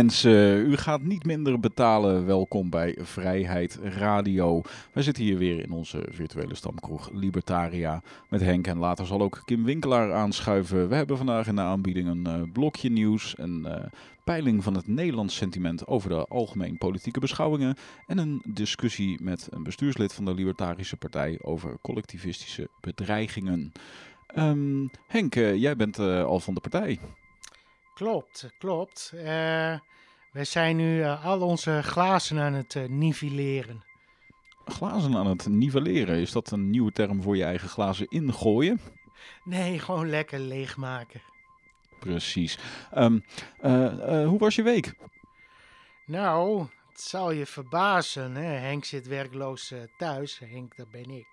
U gaat niet minder betalen. Welkom bij Vrijheid Radio. Wij zitten hier weer in onze virtuele stamkroeg Libertaria met Henk. En later zal ook Kim Winkelaar aanschuiven. We hebben vandaag in de aanbieding een eh, blokje nieuws, een eh, peiling van het Nederlands sentiment over de algemeen politieke beschouwingen en een discussie met een bestuurslid van de Libertarische Partij over collectivistische bedreigingen. Ehm, Henk, eh, jij bent al van de partij. Klopt, klopt. Eh wij zijn nu eh, al onze glazen aan het eh, nivelleren. Glazen aan het nivelleren, is dat een nieuwe term voor je eigen glazen ingooien? Nee, gewoon lekker leegmaken. Precies. Ehm, eh, eh, hoe was je week? Nou, het zal je verbazen. Hè? Henk zit werkloos thuis. Henk, dat ben ik.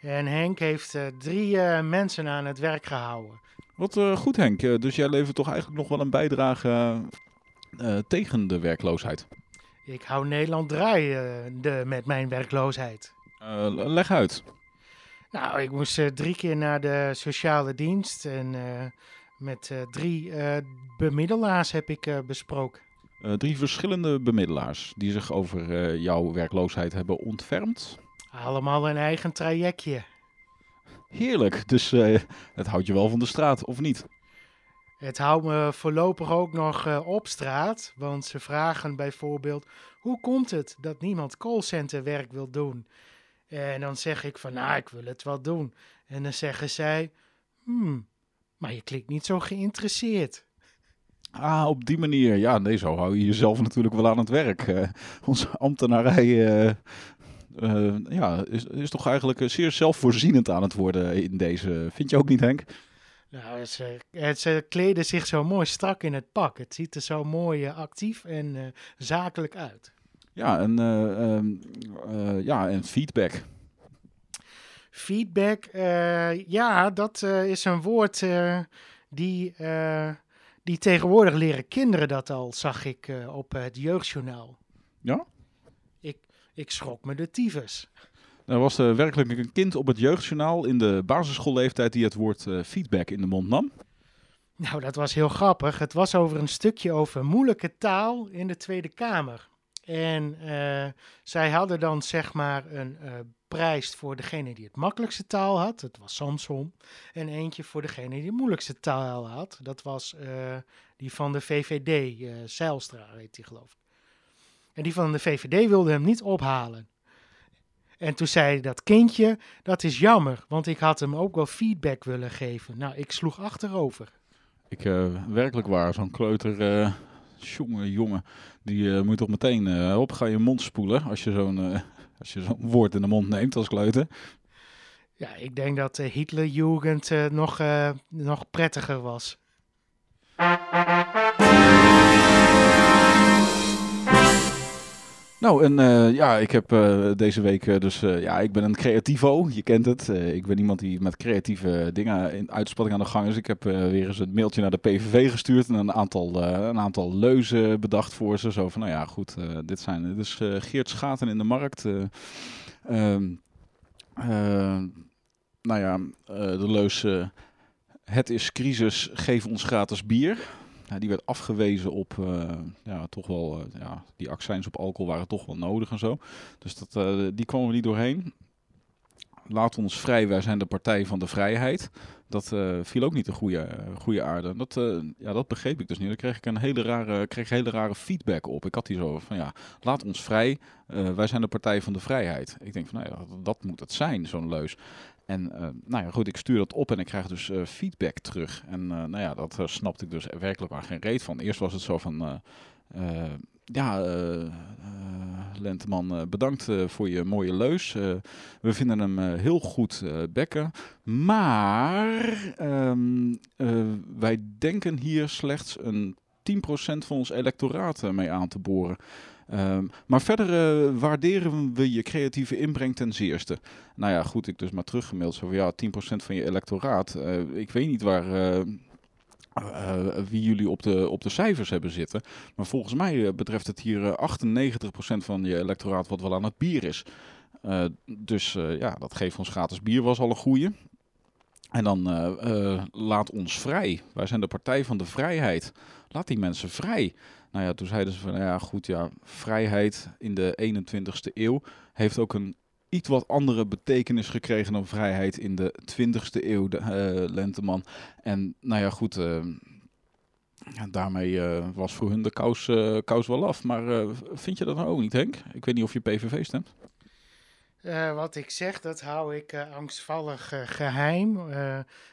En Henk heeft drie mensen aan het werk gehouden. Wat eh, goed Henk, Eh, dus jij levert toch eigenlijk nog wel een bijdrage eh, tegen de werkloosheid? Ik hou Nederland draaiende met mijn werkloosheid. Leg uit. Nou, ik moest drie keer naar de sociale dienst. En met drie bemiddelaars heb ik besproken. Drie verschillende bemiddelaars die zich over jouw werkloosheid hebben ontfermd. Allemaal een eigen trajectje. Heerlijk, dus eh, het houdt je wel van de straat, of niet? Het houdt me voorlopig ook nog eh, op straat, want ze vragen bijvoorbeeld: hoe komt het dat niemand callcenterwerk wil doen? En dan zeg ik van, nou, ik wil het wel doen. En dan zeggen zij, hmm, maar je klinkt niet zo geïnteresseerd. Ah, op die manier. Ja, nee, zo hou je jezelf natuurlijk wel aan het werk. Onze ambtenarij eh, eh, ja, is, is toch eigenlijk eh, zeer zelfvoorzienend aan het worden in deze. Vind je ook niet, Henk? Nou, ze, het- ze kleden zich zo mooi strak in het pak. Het ziet er zo mooi eh, actief en eh, zakelijk uit. Ja, en, eh, ehm, eh, ja, en feedback. Feedback, eh, ja, dat eh, is een woord eh, die, eh, die tegenwoordig leren kinderen dat al, zag ik eh, op het jeugdjournaal. Ja? Ik, schrok me de tyfus. Er was eh, werkelijk een kind op het jeugdjournaal in de basisschoolleeftijd die het woord eh, feedback in de mond nam. Nou, dat was heel grappig. Het was over een stukje over moeilijke taal in de Tweede Kamer. En eh, zij hadden dan zeg maar een prijs voor degene die het makkelijkste taal had. Dat was Samson. En eentje voor degene die de moeilijkste taal had. Dat was die van de VVD, Zijlstra heet die geloof ik. En die van de VVD wilde hem niet ophalen. En toen zei dat kindje, dat is jammer, want ik had hem ook wel feedback willen geven. Nou, ik sloeg achterover. Ik eh, werkelijk waar, zo'n kleuter, eh jongen, jongen, die eh, moet toch meteen op, ga je mond spoelen als je zo'n als je zo'n woord in de mond neemt als kleuter. Ja, ik denk dat de Hitlerjugend nog, nog prettiger was. Nou, en eh, ja, ik heb eh, deze week eh, dus, ja, ik ben een creativo, je kent het. Ik ben iemand die met creatieve dingen in uitspanning aan de gang is. Ik heb weer eens een mailtje naar de PVV gestuurd en een aantal, een aantal leuzen bedacht voor ze. Zo van, nou ja, goed, dit zijn dit is Geert Schaten in de markt. eh, ehm, eh, nou ja, de leus, eh, het is crisis, geef ons gratis bier. Die werd afgewezen op, eh, ja, toch wel, eh, ja, die accijns op alcohol waren toch wel nodig en zo. Dus dat, eh, die kwamen we niet doorheen. Laat ons vrij, wij zijn de partij van de vrijheid. Dat viel ook niet de goede, goede aarde. Dat, ja, dat begreep ik dus niet. Daar kreeg ik een hele rare, kreeg hele rare feedback op. Ik had die zo van, ja, laat ons vrij, wij zijn de partij van de vrijheid. Ik denk van, nou ja, dat moet het zijn, zo'n leus. En eh, nou ja, goed, ik stuur dat op en ik krijg dus eh, feedback terug. En eh, nou ja, dat snapte ik dus werkelijk maar geen reet van. Eerst was het zo van, ja, Lenteman, bedankt voor je mooie leus. We vinden hem heel goed bekken. Maar ehm, eh, wij denken hier slechts een 10% van ons electoraat mee aan te boren. Ehm, maar verder eh, waarderen we je creatieve inbreng ten zeerste. Nou ja, goed, ik dus maar teruggemaild. Zo van ja, 10% van je electoraat. Eh, ik weet niet waar. eh, wie jullie op de, op de cijfers hebben zitten. Maar volgens mij betreft het hier eh, 98% van je electoraat wat wel aan het bier is. Dus ja, dat geeft ons gratis bier was al een goeie. En dan laat ons vrij. Wij zijn de partij van de vrijheid. Laat die mensen vrij. Nou ja, toen zeiden ze van, nou ja goed, ja, vrijheid in de 21ste eeuw heeft ook een iets wat andere betekenis gekregen dan vrijheid in de 20ste eeuw, de, eh, Lenteman. En nou ja, goed, ja, daarmee eh, was voor hun de kous, kous wel af. Maar vind je dat nou ook niet, Henk? Ik weet niet of je PVV stemt. Wat ik zeg, dat hou ik angstvallig eh, geheim.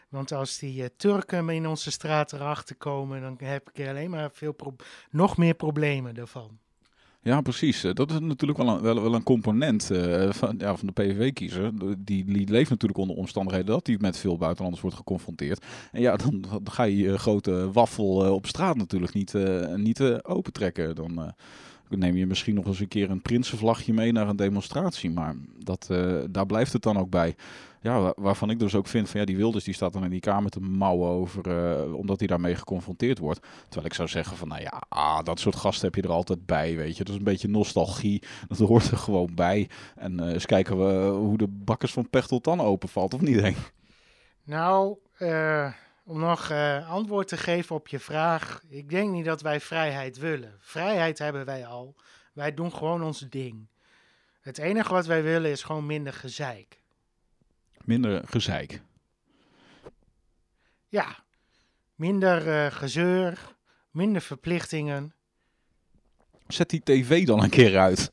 Want als die eh, Turken in onze straat erachter komen, dan heb ik alleen maar veel nog meer problemen ervan. Ja, precies. Eh, Dat is natuurlijk wel een, wel, een component eh, van, ja, van de PVV-kiezer. Die, die leeft natuurlijk onder omstandigheden dat hij met veel buitenlanders wordt geconfronteerd. En ja, dan, ga je je grote waffel op straat natuurlijk niet, eh, niet opentrekken. Dan neem je misschien nog eens een keer een prinsenvlagje mee naar een demonstratie. Maar dat, daar blijft het dan ook bij. Ja, wa- waarvan ik dus ook vind van ja, die Wilders die staat dan in die kamer te mouwen over, eh, omdat hij daarmee geconfronteerd wordt. Terwijl ik zou zeggen van, nou ja, ah, dat soort gasten heb je er altijd bij, weet je. Dat is een beetje nostalgie, dat hoort er gewoon bij. En eh, eens kijken we hoe de bakkers van Pechtel dan openvalt, of niet, Henk? Nou, eh, om nog antwoord te geven op je vraag. Ik denk niet dat wij vrijheid willen. Vrijheid hebben wij al. Wij doen gewoon ons ding. Het enige wat wij willen is gewoon minder gezeik. Minder gezeik. Ja, minder eh, gezeur, minder verplichtingen. Zet die tv dan een keer uit.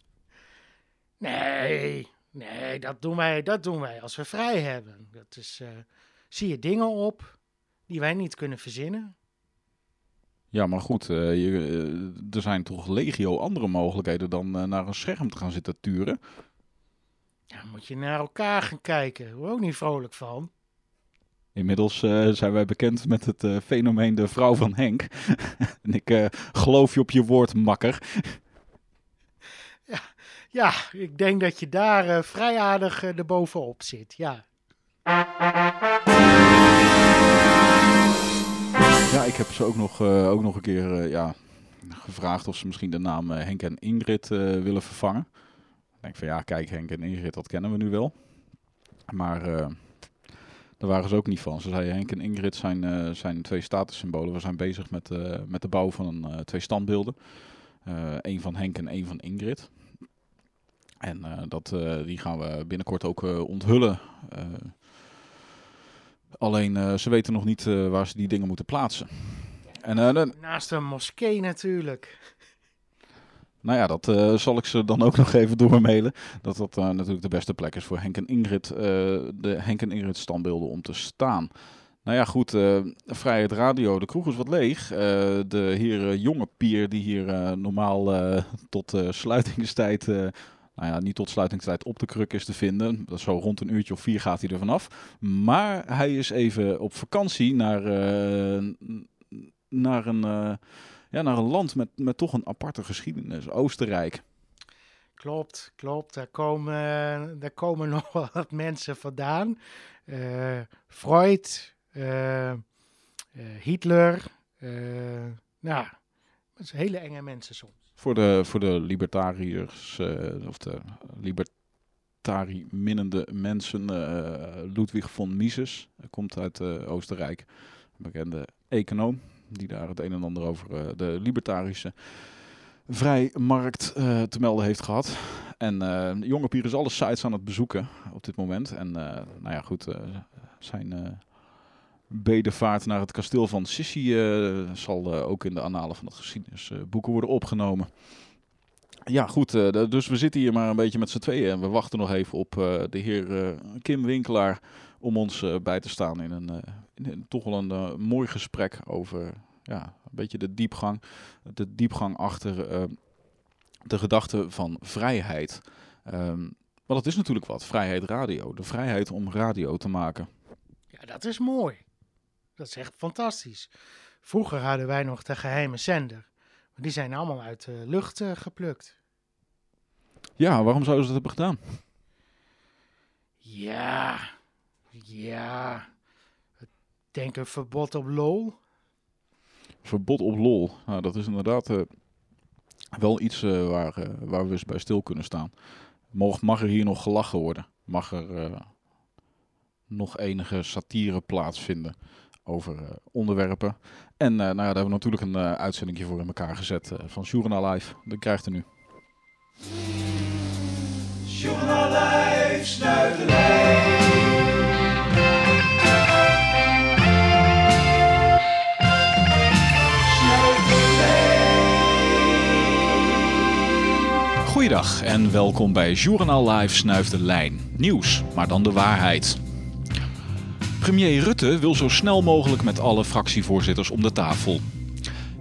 Nee, nee, dat doen wij, dat doen wij als we vrij hebben. Dat is, eh, zie je dingen op die wij niet kunnen verzinnen. Ja, maar goed, eh, je, er zijn toch legio andere mogelijkheden dan naar een scherm te gaan zitten turen. Ja, moet je naar elkaar gaan kijken. Daar word ik ook niet vrolijk van. Inmiddels eh, zijn wij bekend met het eh, fenomeen de vrouw van Henk. en ik eh, geloof je op je woord, makker. Ja, ik denk dat je daar vrij aardig erbovenop zit. Ja. Ja, ik heb ze ook nog, ook nog een keer ja, gevraagd of ze misschien de naam Henk en Ingrid willen vervangen. Denk van ja, kijk, Henk en Ingrid, dat kennen we nu wel. Maar eh, daar waren ze ook niet van. Ze zeiden Henk en Ingrid zijn, eh, zijn twee statussymbolen. We zijn bezig met, eh, met de bouw van een, twee standbeelden. Eén van Henk en één van Ingrid. En dat, die gaan we binnenkort ook onthullen. Alleen ze weten nog niet waar ze die dingen moeten plaatsen. En Naast een moskee natuurlijk. Nou ja, dat eh, zal ik ze dan ook nog even doormailen. Dat dat eh, natuurlijk de beste plek is voor Henk en Ingrid, eh, de Henk en Ingrid standbeelden om te staan. Nou ja, goed, Vrijheid Radio, de kroeg is wat leeg. De heer Jonge Pier, die hier normaal tot sluitingstijd, nou ja, niet tot sluitingstijd op de kruk is te vinden. Zo rond een uurtje of vier gaat hij er vanaf. Maar hij is even op vakantie naar, naar een... ja, naar een land met, met toch een aparte geschiedenis, Oostenrijk. Klopt, klopt. Daar komen, daar komen nog wat mensen vandaan. Eh, Freud, eh, eh, Hitler. nou, dat zijn hele enge mensen soms. Voor de, voor de libertariërs, of de libertari-minnende mensen, eh, Ludwig von Mises, komt uit Oostenrijk, een bekende econoom, die daar het een en ander over eh, de libertarische vrijmarkt eh, te melden heeft gehad. En eh Jonge Pier is alle sites aan het bezoeken op dit moment. En nou ja, goed, zijn bedevaart naar het kasteel van Sissi zal ook in de annalen van het geschiedenisboeken worden opgenomen. Ja, goed. dus we zitten hier maar een beetje met z'n tweeën. En we wachten nog even op de heer Kim Winkelaar om ons bij te staan in een toch wel een eh, mooi gesprek over ja, een beetje de diepgang. De diepgang achter eh, de gedachte van vrijheid. Ehm, want het is natuurlijk wat, vrijheid radio. De vrijheid om radio te maken. Ja, dat is mooi. Dat is echt fantastisch. Vroeger hadden wij nog de geheime zender. Maar die zijn allemaal uit de lucht uh, geplukt. Ja, waarom zouden ze dat hebben gedaan? Ja, ja. Denk een verbod op lol. Verbod op lol. Nou, dat is inderdaad uh, wel iets uh, waar, uh, waar we eens bij stil kunnen staan. Mag, mag er hier nog gelachen worden? Mag er nog enige satire plaatsvinden over onderwerpen? En nou ja, daar hebben we natuurlijk een uitzending voor in elkaar gezet van Journaal Live. Dat krijgt u nu. Journaal Live, snuiterij. Goeiedag en welkom bij Journaal Live Snuif de Lijn. Nieuws, maar dan de waarheid. Premier Rutte wil zo snel mogelijk met alle fractievoorzitters om de tafel.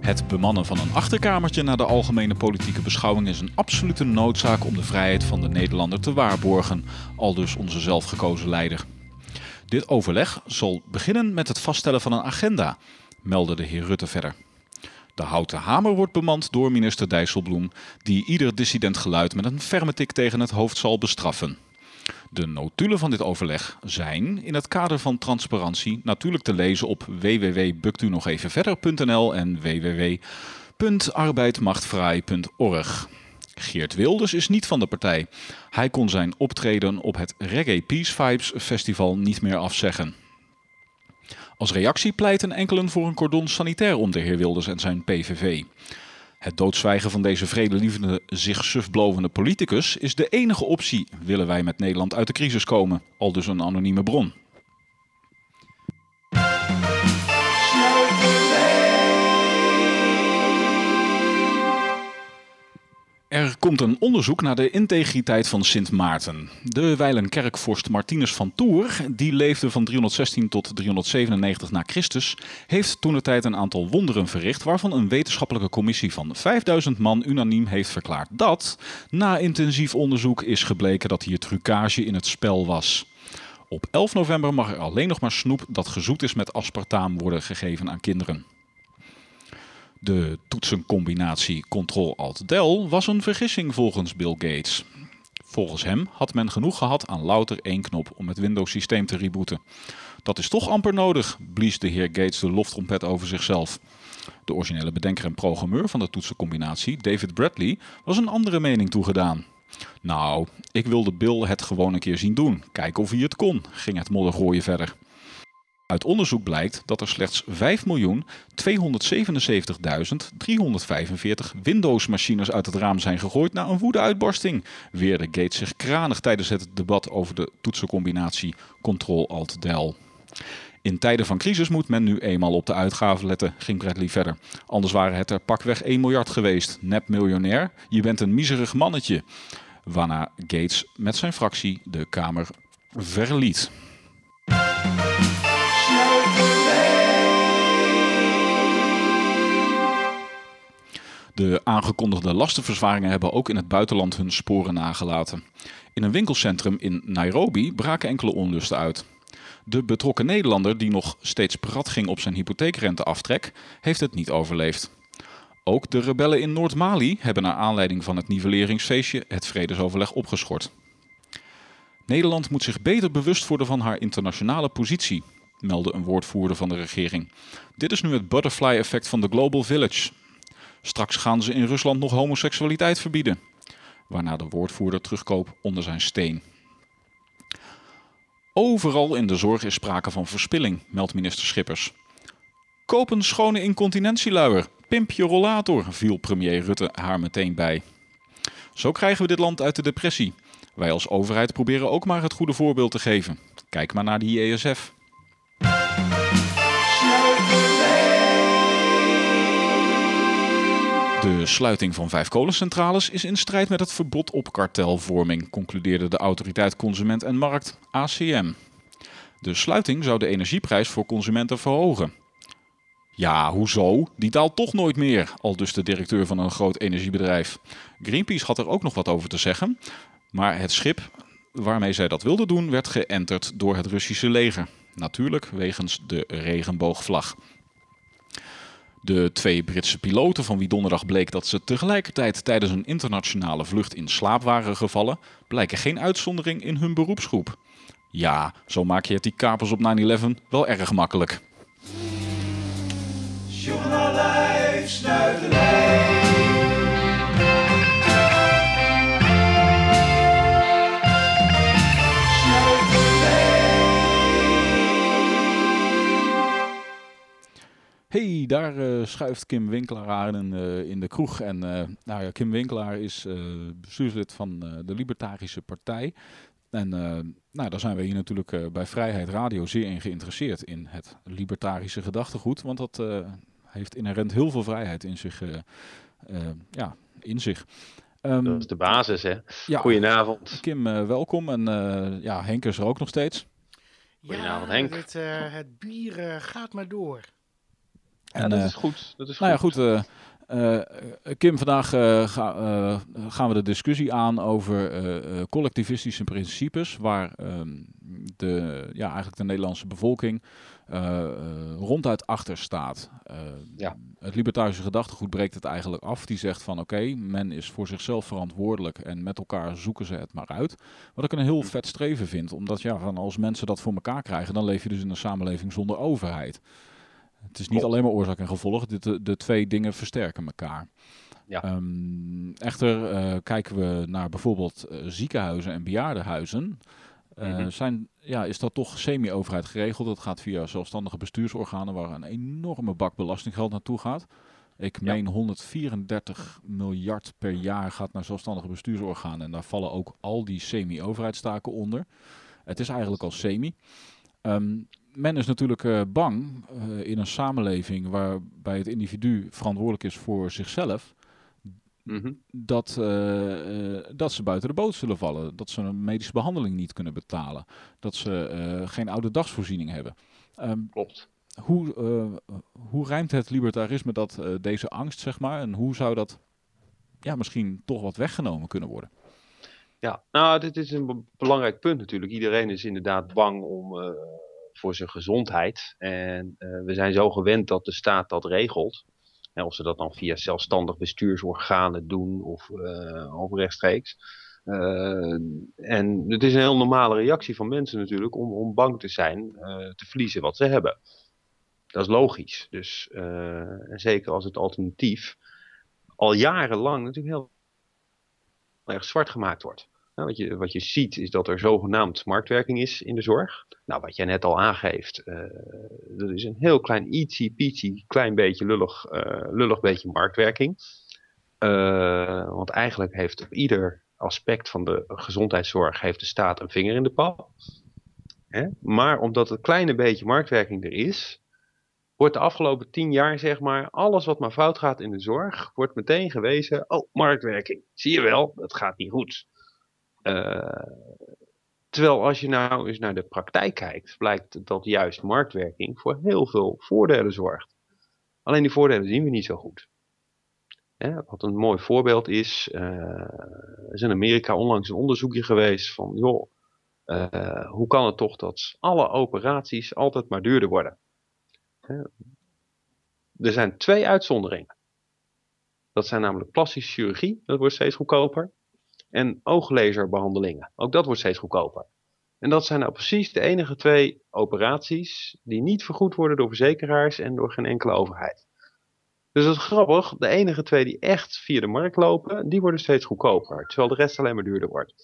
Het bemannen van een achterkamertje naar de algemene politieke beschouwing is een absolute noodzaak om de vrijheid van de Nederlander te waarborgen, al dus onze zelfgekozen leider. Dit overleg zal beginnen met het vaststellen van een agenda, meldde de heer Rutte verder. De houten hamer wordt bemand door minister Dijsselbloem, die ieder dissident geluid met een ferme tik tegen het hoofd zal bestraffen. De notulen van dit overleg zijn in het kader van transparantie natuurlijk te lezen op www.buktunogevenverder.nl en www.arbeidmachtvrij.org. Geert Wilders is niet van de partij. Hij kon zijn optreden op het Reggae Peace Vibes Festival niet meer afzeggen. Als reactie pleiten enkelen voor een cordon sanitair om de heer Wilders en zijn PVV. Het doodzwijgen van deze vredelievende, zich sufblovende politicus is de enige optie, willen wij met Nederland uit de crisis komen, al dus een anonieme bron. Er komt een onderzoek naar de integriteit van Sint Maarten. De wijlenkerkvorst Martinus van Tour, die leefde van 316 tot 397 na Christus, heeft toen de tijd een aantal wonderen verricht, waarvan een wetenschappelijke commissie van 5000 man unaniem heeft verklaard dat, na intensief onderzoek, is gebleken dat hier trucage in het spel was. Op 11 november mag er alleen nog maar snoep dat gezoet is met aspartaam worden gegeven aan kinderen. De toetsencombinatie Ctrl-Alt-Del was een vergissing volgens Bill Gates. Volgens hem had men genoeg gehad aan louter één knop om het Windows-systeem te rebooten. Dat is toch amper nodig, blies de heer Gates de loftrompet over zichzelf. De originele bedenker en programmeur van de toetsencombinatie, David Bradley, was een andere mening toegedaan. Nou, ik wilde Bill het gewoon een keer zien doen. Kijken of hij het kon, ging het moddergooien verder. Uit onderzoek blijkt dat er slechts 5.277.345 Windows-machines uit het raam zijn gegooid na een woedeuitbarsting. Weerde Gates zich kranig tijdens het debat over de toetsencombinatie Ctrl-Alt-Del. In tijden van crisis moet men nu eenmaal op de uitgaven letten, ging Bradley verder. Anders waren het er pakweg 1 miljard geweest. Nep miljonair, je bent een miserig mannetje. Waarna Gates met zijn fractie de Kamer verliet. De aangekondigde lastenverzwaringen hebben ook in het buitenland hun sporen nagelaten. In een winkelcentrum in Nairobi braken enkele onlusten uit. De betrokken Nederlander, die nog steeds prat ging op zijn hypotheekrenteaftrek, heeft het niet overleefd. Ook de rebellen in Noord-Mali hebben naar aanleiding van het nivelleringsfeestje het vredesoverleg opgeschort. Nederland moet zich beter bewust worden van haar internationale positie, meldde een woordvoerder van de regering. Dit is nu het butterfly-effect van de Global Village, Straks gaan ze in Rusland nog homoseksualiteit verbieden. Waarna de woordvoerder terugkoopt onder zijn steen. Overal in de zorg is sprake van verspilling, meldt minister Schippers. Koop een schone incontinentieluier. Pimp je rollator, viel premier Rutte haar meteen bij. Zo krijgen we dit land uit de depressie. Wij als overheid proberen ook maar het goede voorbeeld te geven. Kijk maar naar die ESF. De sluiting van vijf kolencentrales is in strijd met het verbod op kartelvorming, concludeerde de autoriteit Consument en Markt ACM. De sluiting zou de energieprijs voor consumenten verhogen. Ja, hoezo? Die daalt toch nooit meer, al dus de directeur van een groot energiebedrijf. Greenpeace had er ook nog wat over te zeggen, maar het schip waarmee zij dat wilden doen werd geënterd door het Russische leger. Natuurlijk wegens de regenboogvlag. De twee Britse piloten, van wie donderdag bleek dat ze tegelijkertijd tijdens een internationale vlucht in slaap waren gevallen, blijken geen uitzondering in hun beroepsgroep. Ja, zo maak je het die kapers op 9-11 wel erg makkelijk. Hey, daar uh, schuift Kim Winkelaar aan in, uh, in de kroeg. En uh, nou ja, Kim Winkelaar is bestuurslid van de Libertarische Partij. En nou, daar zijn we hier natuurlijk bij Vrijheid Radio zeer in geïnteresseerd in het libertarische gedachtegoed. Want dat heeft inherent heel veel vrijheid in zich. ja, in zich. Um, dat is de basis, hè? Ja, Goedenavond. Kim, welkom. En ja, Henk is er ook nog steeds. Goedenavond, ja, Henk. Het, het bier gaat maar door. En, dat eh, is goed. Dat is nou ja, goed. Uh, Kim, vandaag ga, gaan we de discussie aan over collectivistische principes, waar ehm, de, ja, eigenlijk de Nederlandse bevolking ronduit achter staat. Ja. Het libertarische gedachtegoed breekt het eigenlijk af. Die zegt van oké, men is voor zichzelf verantwoordelijk en met elkaar zoeken ze het maar uit. Wat ik een heel hm. vet streven vind, omdat ja, van als mensen dat voor elkaar krijgen, dan leef je dus in een samenleving zonder overheid. Het is niet alleen maar oorzaak en gevolg. De, de twee dingen versterken elkaar. Ja. Ehm, echter uh, kijken we naar bijvoorbeeld uh, ziekenhuizen en bejaardenhuizen. Uh, zijn, ja, is dat toch semi-overheid geregeld? Dat gaat via zelfstandige bestuursorganen waar een enorme bak belastinggeld naartoe gaat. Ik meen 134 miljard per jaar gaat naar zelfstandige bestuursorganen. En daar vallen ook al die semi-overheidstaken onder. Het is eigenlijk al semi. Um, men is natuurlijk uh, bang uh, in een samenleving waarbij het individu verantwoordelijk is voor zichzelf. Mhm. dat, uh, dat ze buiten de boot zullen vallen. Dat ze een medische behandeling niet kunnen betalen. Dat ze geen oude dagsvoorziening hebben. Um, Klopt. Hoe, hoe rijmt het libertarisme dat deze angst, zeg maar? En hoe zou dat ja, misschien toch wat weggenomen kunnen worden? Ja, nou, dit is een belangrijk punt natuurlijk. Iedereen is inderdaad bang om voor zijn gezondheid. En uh, we zijn zo gewend dat de staat dat regelt. En of ze dat dan via zelfstandig bestuursorganen doen of, uh, of rechtstreeks. Uh, en het is een heel normale reactie van mensen natuurlijk om, om bang te zijn te verliezen wat ze hebben. Dat is logisch. Dus en zeker als het alternatief al jarenlang natuurlijk heel erg zwart gemaakt wordt. Nou, wat, je, wat je ziet is dat er zogenaamd marktwerking is in de zorg. Nou, wat jij net al aangeeft, uh, dat is een heel klein ietsy peetsy, klein beetje lullig, uh, lullig beetje marktwerking. Uh, want eigenlijk heeft op ieder aspect van de gezondheidszorg heeft de staat een vinger in de pap. Hè? Maar omdat het kleine beetje marktwerking er is, wordt de afgelopen tien jaar, zeg maar, alles wat maar fout gaat in de zorg, wordt meteen gewezen, oh, marktwerking. Zie je wel, dat gaat niet goed. Uh, terwijl als je nou eens naar de praktijk kijkt, blijkt dat juist marktwerking voor heel veel voordelen zorgt. Alleen die voordelen zien we niet zo goed. wat een mooi voorbeeld is, uh, er is in Amerika onlangs een onderzoekje geweest van, joh, uh, hoe kan het toch dat alle operaties altijd maar duurder worden? er zijn twee uitzonderingen. Dat zijn namelijk plastische chirurgie, dat wordt steeds goedkoper en ooglazerbehandelingen. Ook dat wordt steeds goedkoper. En dat zijn nou precies de enige twee operaties die niet vergoed worden door verzekeraars en door geen enkele overheid. Dus dat is grappig, de enige twee die echt via de markt lopen, die worden steeds goedkoper, terwijl de rest alleen maar duurder wordt.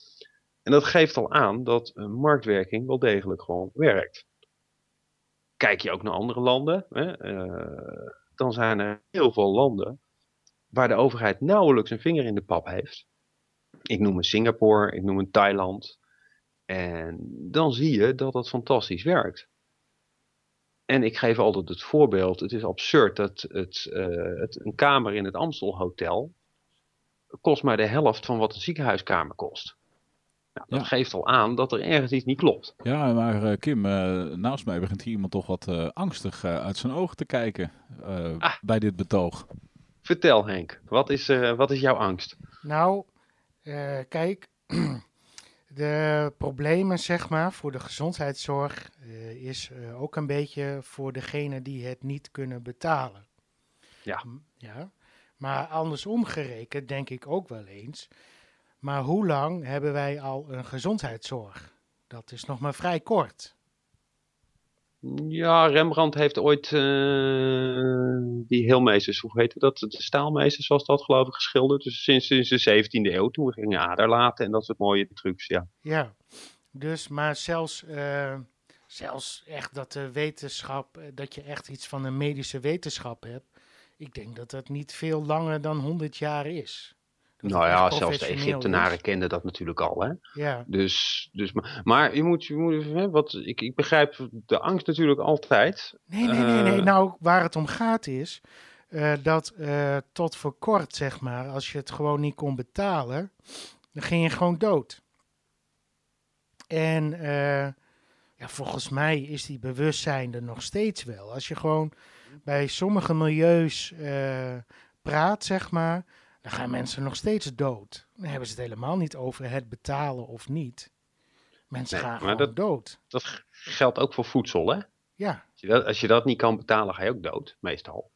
En dat geeft al aan dat marktwerking wel degelijk gewoon werkt. Kijk je ook naar andere landen, hè, uh, dan zijn er heel veel landen waar de overheid nauwelijks een vinger in de pap heeft. Ik noem een Singapore, ik noem een Thailand. En dan zie je dat het fantastisch werkt. En ik geef altijd het voorbeeld, het is absurd dat het, uh, het, een kamer in het Amstel Hotel kost maar de helft van wat een ziekenhuiskamer kost. Nou, dat geeft al aan dat er ergens iets niet klopt. Ja, maar uh, Kim, uh, naast mij begint hier iemand toch wat angstig uit zijn ogen te kijken ah. bij dit betoog. Vertel Henk, wat is, wat is jouw angst? Nou, uh, kijk, de problemen zeg maar voor de gezondheidszorg uh, is uh, ook een beetje voor degene die het niet kunnen betalen. Ja. ja. Maar andersom gerekend denk ik ook wel eens. Maar hoe lang hebben wij al een gezondheidszorg? Dat is nog maar vrij kort. Ja, Rembrandt heeft ooit uh, die heelmeesters, hoe heette dat? De staalmeesters was dat geloof ik geschilderd. Dus sinds, sinds de 17e eeuw, toen gingen ader laten en dat soort mooie trucs, ja. Ja, dus maar zelfs, uh, zelfs echt dat de wetenschap, eh, dat je echt iets van een medische wetenschap hebt. Ik denk dat dat niet veel langer dan 100 jaar is. Nou ja, zelfs de Egyptenaren kenden dat natuurlijk al. Hè? Ja. Dus, dus, maar je moet, je moet hè, wat, ik, ik begrijp de angst natuurlijk altijd. Nee, nee, nee, nee. Nou, waar het om gaat is uh, dat uh, tot voor kort, zeg maar, als je het gewoon niet kon betalen, dan ging je gewoon dood. En uh, ja, volgens mij is die bewustzijn er nog steeds wel. Als je gewoon bij sommige milieus praat, zeg maar, dan gaan mensen nog steeds dood. Dan hebben ze het helemaal niet over het betalen of niet. Mensen gaan gewoon dat, dood. Dat geldt ook voor voedsel, hè? Ja. Als je, dat, als je dat niet kan betalen, ga je ook dood, meestal.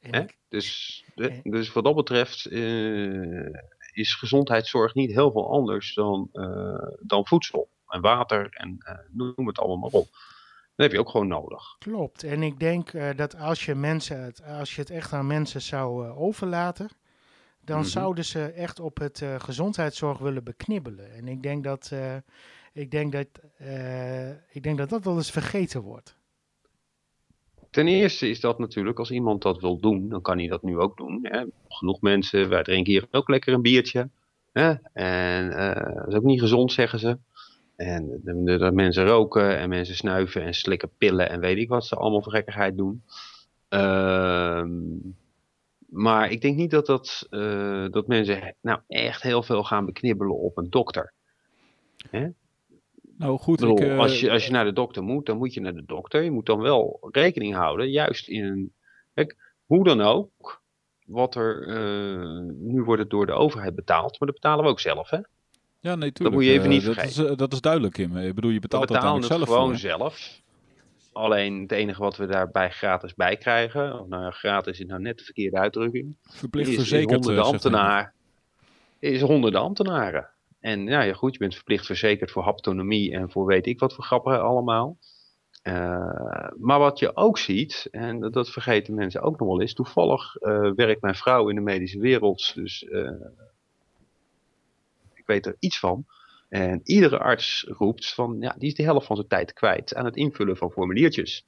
Ik, dus, dus wat dat betreft uh, is gezondheidszorg niet heel veel anders dan, uh, dan voedsel en water en uh, noem het allemaal maar op. Dat heb je ook gewoon nodig. Klopt. En ik denk dat als je, mensen het, als je het echt aan mensen zou overlaten, dan mm -hmm. zouden ze echt op het uh, gezondheidszorg willen beknibbelen. En ik denk dat, uh, ik denk dat, uh, ik denk dat dat wel eens vergeten wordt. Ten eerste is dat natuurlijk, als iemand dat wil doen, dan kan hij dat nu ook doen. Hè? Genoeg mensen, wij drinken hier ook lekker een biertje. Hè? En dat is ook niet gezond, zeggen ze. En dat mensen roken en mensen snuiven en slikken pillen en weet ik wat ze allemaal voor gekkigheid doen. Ehm maar ik denk niet dat, dat, uh, dat mensen nou echt heel veel gaan beknibbelen op een dokter. Hè? Nou goed, bedoel, ik, uh... als, je, als je naar de dokter moet, dan moet je naar de dokter. Je moet dan wel rekening houden, juist in een... Kijk, hoe dan ook, wat er... Uh, nu wordt het door de overheid betaald, maar dat betalen we ook zelf, hè? Ja, nee, tuurlijk. Dat moet je even niet dat vergeten. Is, dat is duidelijk, Kim. Ik bedoel, je betaalt we het zelf gewoon voor. zelf. Alleen het enige wat we daarbij gratis bij krijgen, of nou gratis is nou net de verkeerde uitdrukking, Verplicht is, verzekerd. is honderden, ambtenaar, is honderden ambtenaren. En ja, ja, goed, je bent verplicht verzekerd voor haptonomie en voor weet ik wat voor grappen allemaal. Uh, maar wat je ook ziet, en dat, dat vergeten mensen ook nog wel eens, toevallig uh, werkt mijn vrouw in de medische wereld, dus uh, ik weet er iets van. En iedere arts roept van, ja, die is de helft van zijn tijd kwijt aan het invullen van formuliertjes.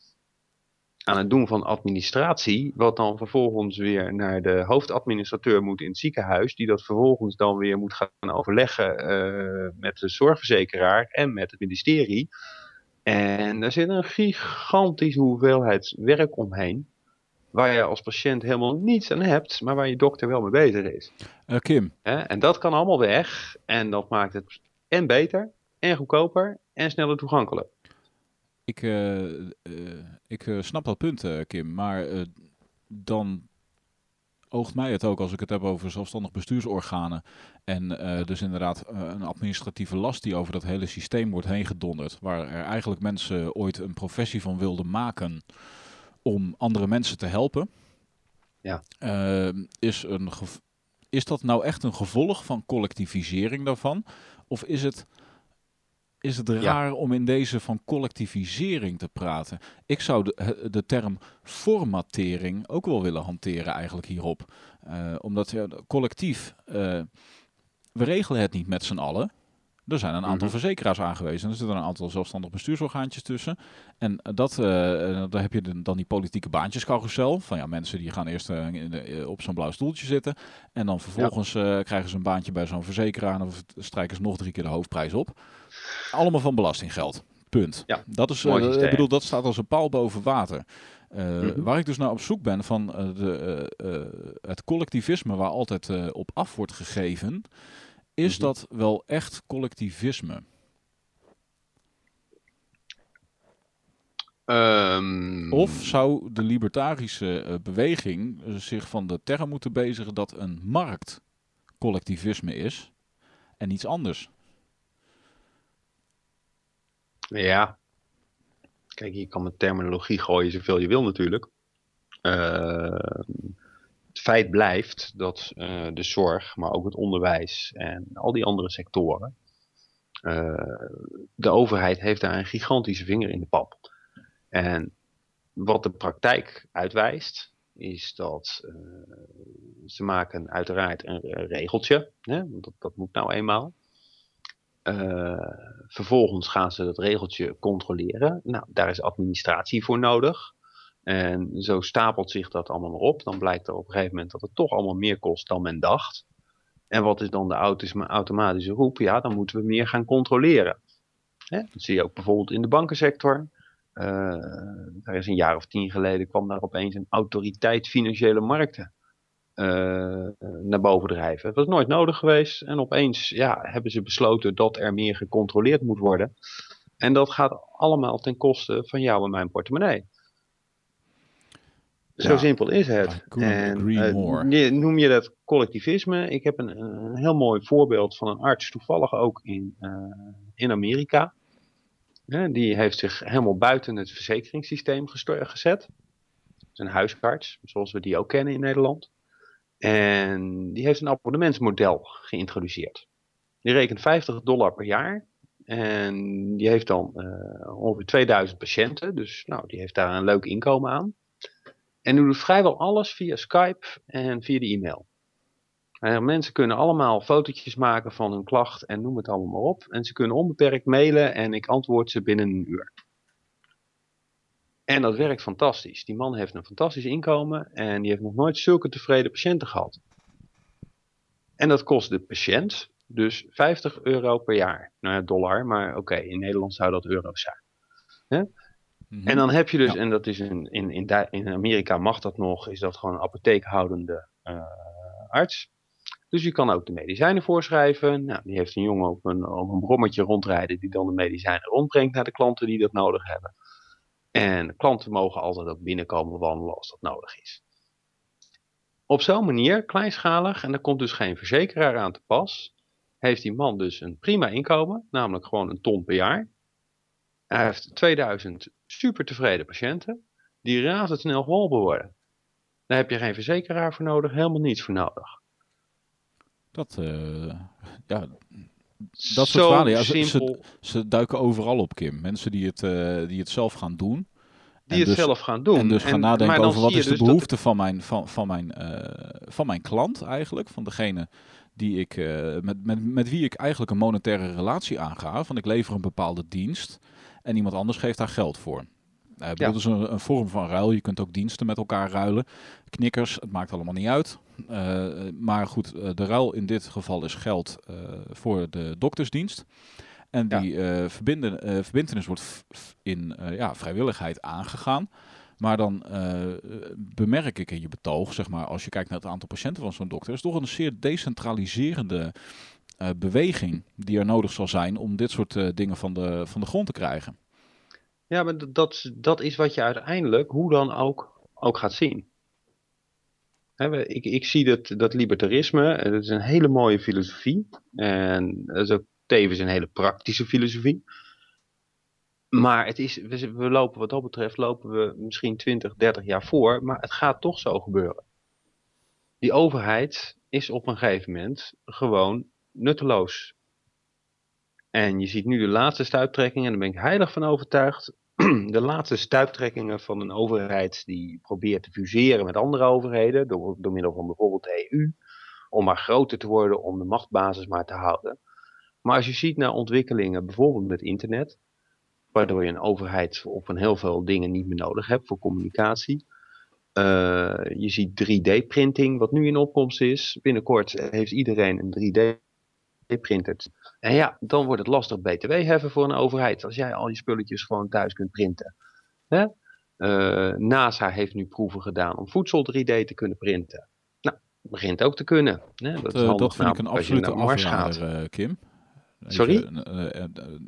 Aan het doen van administratie, wat dan vervolgens weer naar de hoofdadministrateur moet in het ziekenhuis, die dat vervolgens dan weer moet gaan overleggen uh, met de zorgverzekeraar en met het ministerie. En daar zit een gigantische hoeveelheid werk omheen, waar je als patiënt helemaal niets aan hebt, maar waar je dokter wel mee bezig is. Uh, Kim. En dat kan allemaal weg en dat maakt het en beter, en goedkoper, en sneller toegankelijk. Ik, uh, uh, ik uh, snap dat punt, Kim, maar dan oogt mij het ook als ik het heb over zelfstandig bestuursorganen en dus inderdaad een administratieve last die over dat hele systeem wordt heen gedonderd, waar er eigenlijk mensen ooit een professie van wilden maken om andere mensen te helpen, ja. is, een is dat nou echt een gevolg van collectivisering daarvan? Of is het, is het raar ja. om in deze van collectivisering te praten? Ik zou de, de term formatering ook wel willen hanteren eigenlijk hierop. Uh, omdat ja, collectief, uh, we regelen het niet met z'n allen. Er zijn een aantal mm -hmm. verzekeraars aangewezen. Er zitten een aantal zelfstandig bestuursorgaantjes tussen. En dat, uh, daar heb je dan die politieke baantjescarousel. Van ja, mensen die gaan eerst uh, de, op zo'n blauw stoeltje zitten. En dan vervolgens ja. uh, krijgen ze een baantje bij zo'n verzekeraar. Of strijken ze nog drie keer de hoofdprijs op. Allemaal van belastinggeld. Punt. Ja, dat is, ik bedoel, dat staat als een paal boven water. Uh, mm -hmm. Waar ik dus naar op zoek ben van uh, de, uh, het collectivisme waar altijd op af wordt gegeven, is mm -hmm. dat wel echt collectivisme? Um... Of zou de libertarische beweging zich van de term moeten bezigen dat een markt collectivisme is en iets anders? Ja, kijk, je kan met terminologie gooien zoveel je wil natuurlijk. Uh, feit blijft dat de zorg, maar ook het onderwijs en al die andere sectoren, de overheid heeft daar een gigantische vinger in de pap. En wat de praktijk uitwijst, is dat uh, ze maken uiteraard een regeltje. Hè? Dat, dat moet nou eenmaal. Vervolgens gaan ze dat regeltje controleren. Nou, daar is administratie voor nodig. En zo stapelt zich dat allemaal op. Dan blijkt er op een gegeven moment dat het toch allemaal meer kost dan men dacht. En wat is dan de automatische roep? Ja, dan moeten we meer gaan controleren. Hè? Dat zie je ook bijvoorbeeld in de bankensector. Uh, er is een jaar of tien geleden kwam daar opeens een autoriteit financiële markten uh, naar boven drijven. Dat was nooit nodig geweest. En opeens ja, hebben ze besloten dat er meer gecontroleerd moet worden. En dat gaat allemaal ten koste van jou en mijn portemonnee. Zo simpel is het. En, uh, noem je dat collectivisme? Ik heb een, een, heel mooi voorbeeld van een arts, toevallig ook in, in Amerika die heeft zich helemaal buiten het verzekeringssysteem gezet. een huisarts, zoals we die ook kennen in Nederland. En die heeft een abonnementsmodel geïntroduceerd. Die rekent 50 dollar per jaar. En die heeft dan uh, ongeveer 2000 patiënten. Dus nou, die heeft daar een leuk inkomen aan. En die doet vrijwel alles via Skype en via de e-mail. Uh, mensen kunnen allemaal fotootjes maken van hun klacht en noem het allemaal maar op. En ze kunnen onbeperkt mailen en ik antwoord ze binnen een uur. En dat werkt fantastisch. Die man heeft een fantastisch inkomen en die heeft nog nooit zulke tevreden patiënten gehad. En dat kost de patiënt dus 50 euro per jaar. Nou ja, dollar, maar oké, in Nederland zou dat euro's zijn. Mhm. En dan heb je dus, en dat is in, in, in, in Amerika mag dat nog, is dat gewoon een apotheekhoudende uh, arts. Dus je kan ook de medicijnen voorschrijven. Nou, die heeft een jongen op een, op een brommetje rondrijden die dan de medicijnen rondbrengt naar de klanten die dat nodig hebben. En klanten mogen altijd ook binnenkomen wandelen als dat nodig is. Op zo'n manier, kleinschalig, en er komt dus geen verzekeraar aan te pas, heeft die man dus een prima inkomen, namelijk gewoon een ton per jaar. Hij heeft 2000 super tevreden patiënten, die razendsnel geholpen worden. Daar heb je geen verzekeraar voor nodig, helemaal niets voor nodig. Dat, uh, ja, dat soort verhalen. Ja, ze, ze, duiken overal op, Kim. Mensen die het, uh, die het zelf gaan doen. Die het dus, zelf gaan doen. En dus gaan nadenken over wat is de dus behoefte van, mijn, van, van, mijn, uh, van mijn klant eigenlijk. Van degene die ik, met, met, met wie ik eigenlijk een monetaire relatie aanga. Van ik lever een bepaalde dienst en iemand anders geeft daar geld voor. Uh, dat is een, een, vorm van ruil. Je kunt ook diensten met elkaar ruilen. Knikkers, het maakt allemaal niet uit. Uh, maar goed, uh, de ruil in dit geval is geld voor de doktersdienst. En die ja. verbinden, verbindenis wordt in ja, vrijwilligheid aangegaan. Maar dan bemerk ik in je betoog, zeg maar, als je kijkt naar het aantal patiënten van zo'n dokter, is toch een zeer decentraliserende beweging die er nodig zal zijn om dit soort dingen van de, van de grond te krijgen. Ja, maar dat, dat is wat je uiteindelijk, hoe dan ook, ook gaat zien. ik, ik zie dat, dat libertarisme, eh, dat is een hele mooie filosofie. En is ook tevens een hele praktische filosofie. Maar het is, we, we lopen wat dat betreft, lopen we misschien 20, 30 jaar voor. Maar het gaat toch zo gebeuren. Die overheid is op een gegeven moment gewoon nutteloos. En je ziet nu de laatste stuiptrekkingen, en daar ben ik heilig van overtuigd. de laatste stuiptrekkingen van een overheid die probeert te fuseren met andere overheden, door, door middel van bijvoorbeeld de EU, om maar groter te worden, om de machtbasis maar te houden. Maar als je ziet naar ontwikkelingen, bijvoorbeeld met internet, waardoor je een overheid op een heel veel dingen niet meer nodig hebt voor communicatie. Uh, je ziet 3D-printing, wat nu in opkomst is. Binnenkort heeft iedereen een 3D printert. En ja, dan wordt het lastig btw heffen voor een overheid. Als jij al je spulletjes gewoon thuis kunt printen. Hè? Uh, NASA heeft nu proeven gedaan om voedsel 3D te kunnen printen. Nou, begint ook te kunnen. Hè? Dat, dat vind ik een absolute afrader, uh, Kim. Even, Sorry?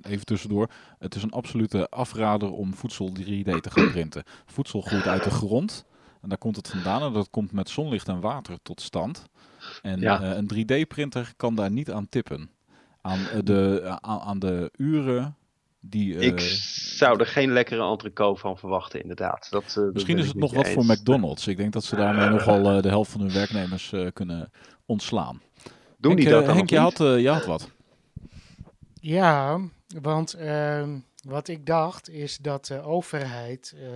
even tussendoor. Het is een absolute afrader om voedsel 3D te gaan printen. Voedsel groeit uit de grond. En daar komt het vandaan. En dat komt met zonlicht en water tot stand. En eh, een 3D-printer kan daar niet aan tippen. Aan, eh, de, aan, aan de uren Die, Ik eh, zou er geen lekkere entrecote van verwachten, inderdaad. Dat, eh, dat misschien is het nog wat voor. McDonald's. Ik denk dat ze daarmee nogal eh, de helft van hun werknemers eh, kunnen ontslaan. Doen die Henk, dat eh, dan Henk, nog je had, eh, je had wat. Ja, want ehm, wat ik dacht is dat de overheid, eh,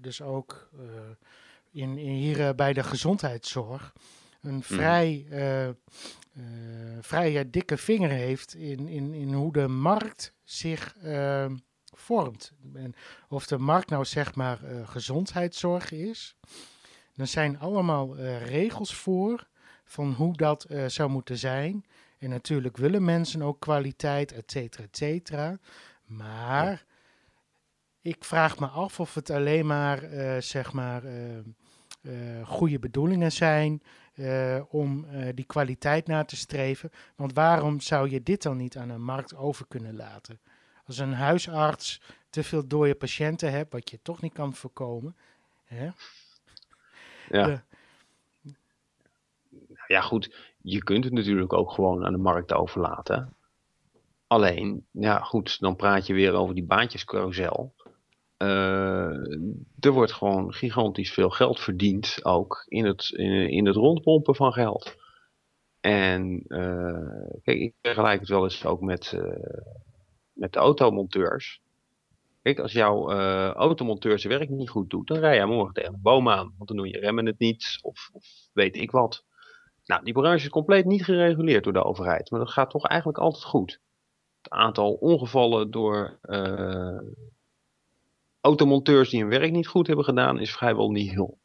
dus ook eh, in, in hier eh, bij de gezondheidszorg, een vrij, eh, vrij eh, dikke vinger heeft in, in, in hoe de markt zich ehm, vormt. En of de markt nou zeg maar eh, gezondheidszorg is, er zijn allemaal regels voor van hoe dat zou moeten zijn. En natuurlijk willen mensen ook kwaliteit, et cetera, et cetera. Maar ik vraag me af of het alleen maar, zeg maar, eh, goede bedoelingen zijn eh, om eh, die kwaliteit na te streven. Want waarom zou je dit dan niet aan een markt over kunnen laten? Als een huisarts te veel dode patiënten hebt, wat je toch niet kan voorkomen. Hè? Ja. de- ja, goed, je kunt het natuurlijk ook gewoon aan de markt overlaten. Alleen, ja goed, dan praat je weer over die baantjescarousel. Eh, er wordt gewoon gigantisch veel geld verdiend, ook in het, in, het rondpompen van geld. En eh, kijk, ik vergelijk het wel eens ook met, eh, met de automonteurs. Kijk, als jouw eh, automonteur zijn werk niet goed doet, dan rij je morgen tegen een boom aan. Want dan doen je remmen het niet, of, of weet ik wat. Nou, die branche is compleet niet gereguleerd door de overheid, maar dat gaat toch eigenlijk altijd goed. Het aantal ongevallen door automonteurs die hun werk niet goed hebben gedaan is vrijwel nihil.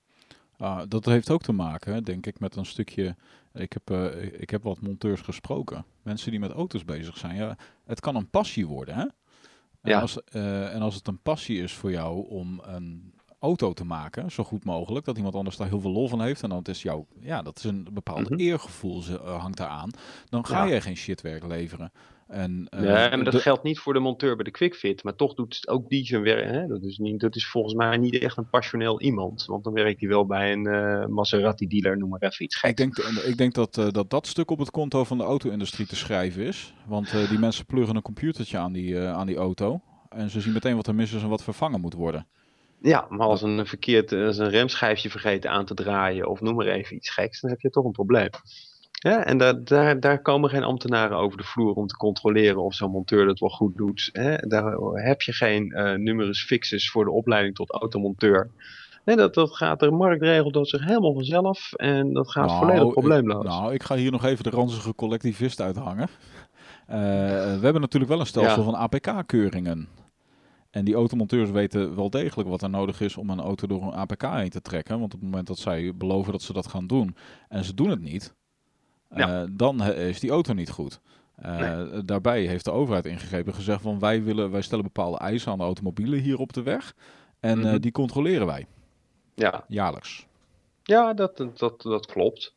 Ah, dat heeft ook te maken, denk ik, met een stukje. Ik heb, eh, ik heb wat monteurs gesproken. Mensen die met auto's bezig zijn. Ja, het kan een passie worden, hè? En, Ja. als, eh, en als het een passie is voor jou om een auto te maken, zo goed mogelijk, dat iemand anders daar heel veel lol van heeft, en dan is jouw, ja, dat is een bepaald Mhm. eergevoel ze- eh, hangt daar aan. Dan ga Ja. je geen shitwerk leveren. En, eh, nee, maar dat de- geldt niet voor de monteur bij de QuickFit, maar toch doet ook die zijn werk. Hè? Dat, is niet, dat is volgens mij niet echt een passioneel iemand, want dan werkt hij wel bij een eh, Maserati dealer, noem maar even iets Ik geks. denk, ik denk dat, eh, dat dat stuk op het konto van de auto-industrie te schrijven is. Want eh, die mensen pluggen een computertje aan die, eh, aan die auto. En ze zien meteen wat er mis is en wat vervangen moet worden. Ja, maar als een verkeerd als een remschijfje vergeten aan te draaien of noem maar even iets geks, dan heb je toch een probleem. Ja, en daar, daar, daar komen geen ambtenaren over de vloer om te controleren of zo'n monteur dat wel goed doet. Hè? Daar heb je geen eh numerus fixus voor de opleiding tot automonteur. Nee, dat, dat gaat, de markt regelt dat zich helemaal vanzelf en dat gaat Nou, volledig probleemloos. nou, ik ga hier nog even de ranzige collectivist uithangen. Eh, we hebben natuurlijk wel een stelsel Ja. van APK-keuringen. En die automonteurs weten wel degelijk wat er nodig is om een auto door een APK heen te trekken. Want op het moment dat zij beloven dat ze dat gaan doen en ze doen het niet, Ja. dan eh, is die auto niet goed. Eh, Daarbij heeft de overheid ingegrepen en gezegd van wij, willen, wij stellen bepaalde eisen aan de automobielen hier op de weg. En eh, Mhm. die controleren wij Ja, jaarlijks. Ja, dat, dat, dat, klopt.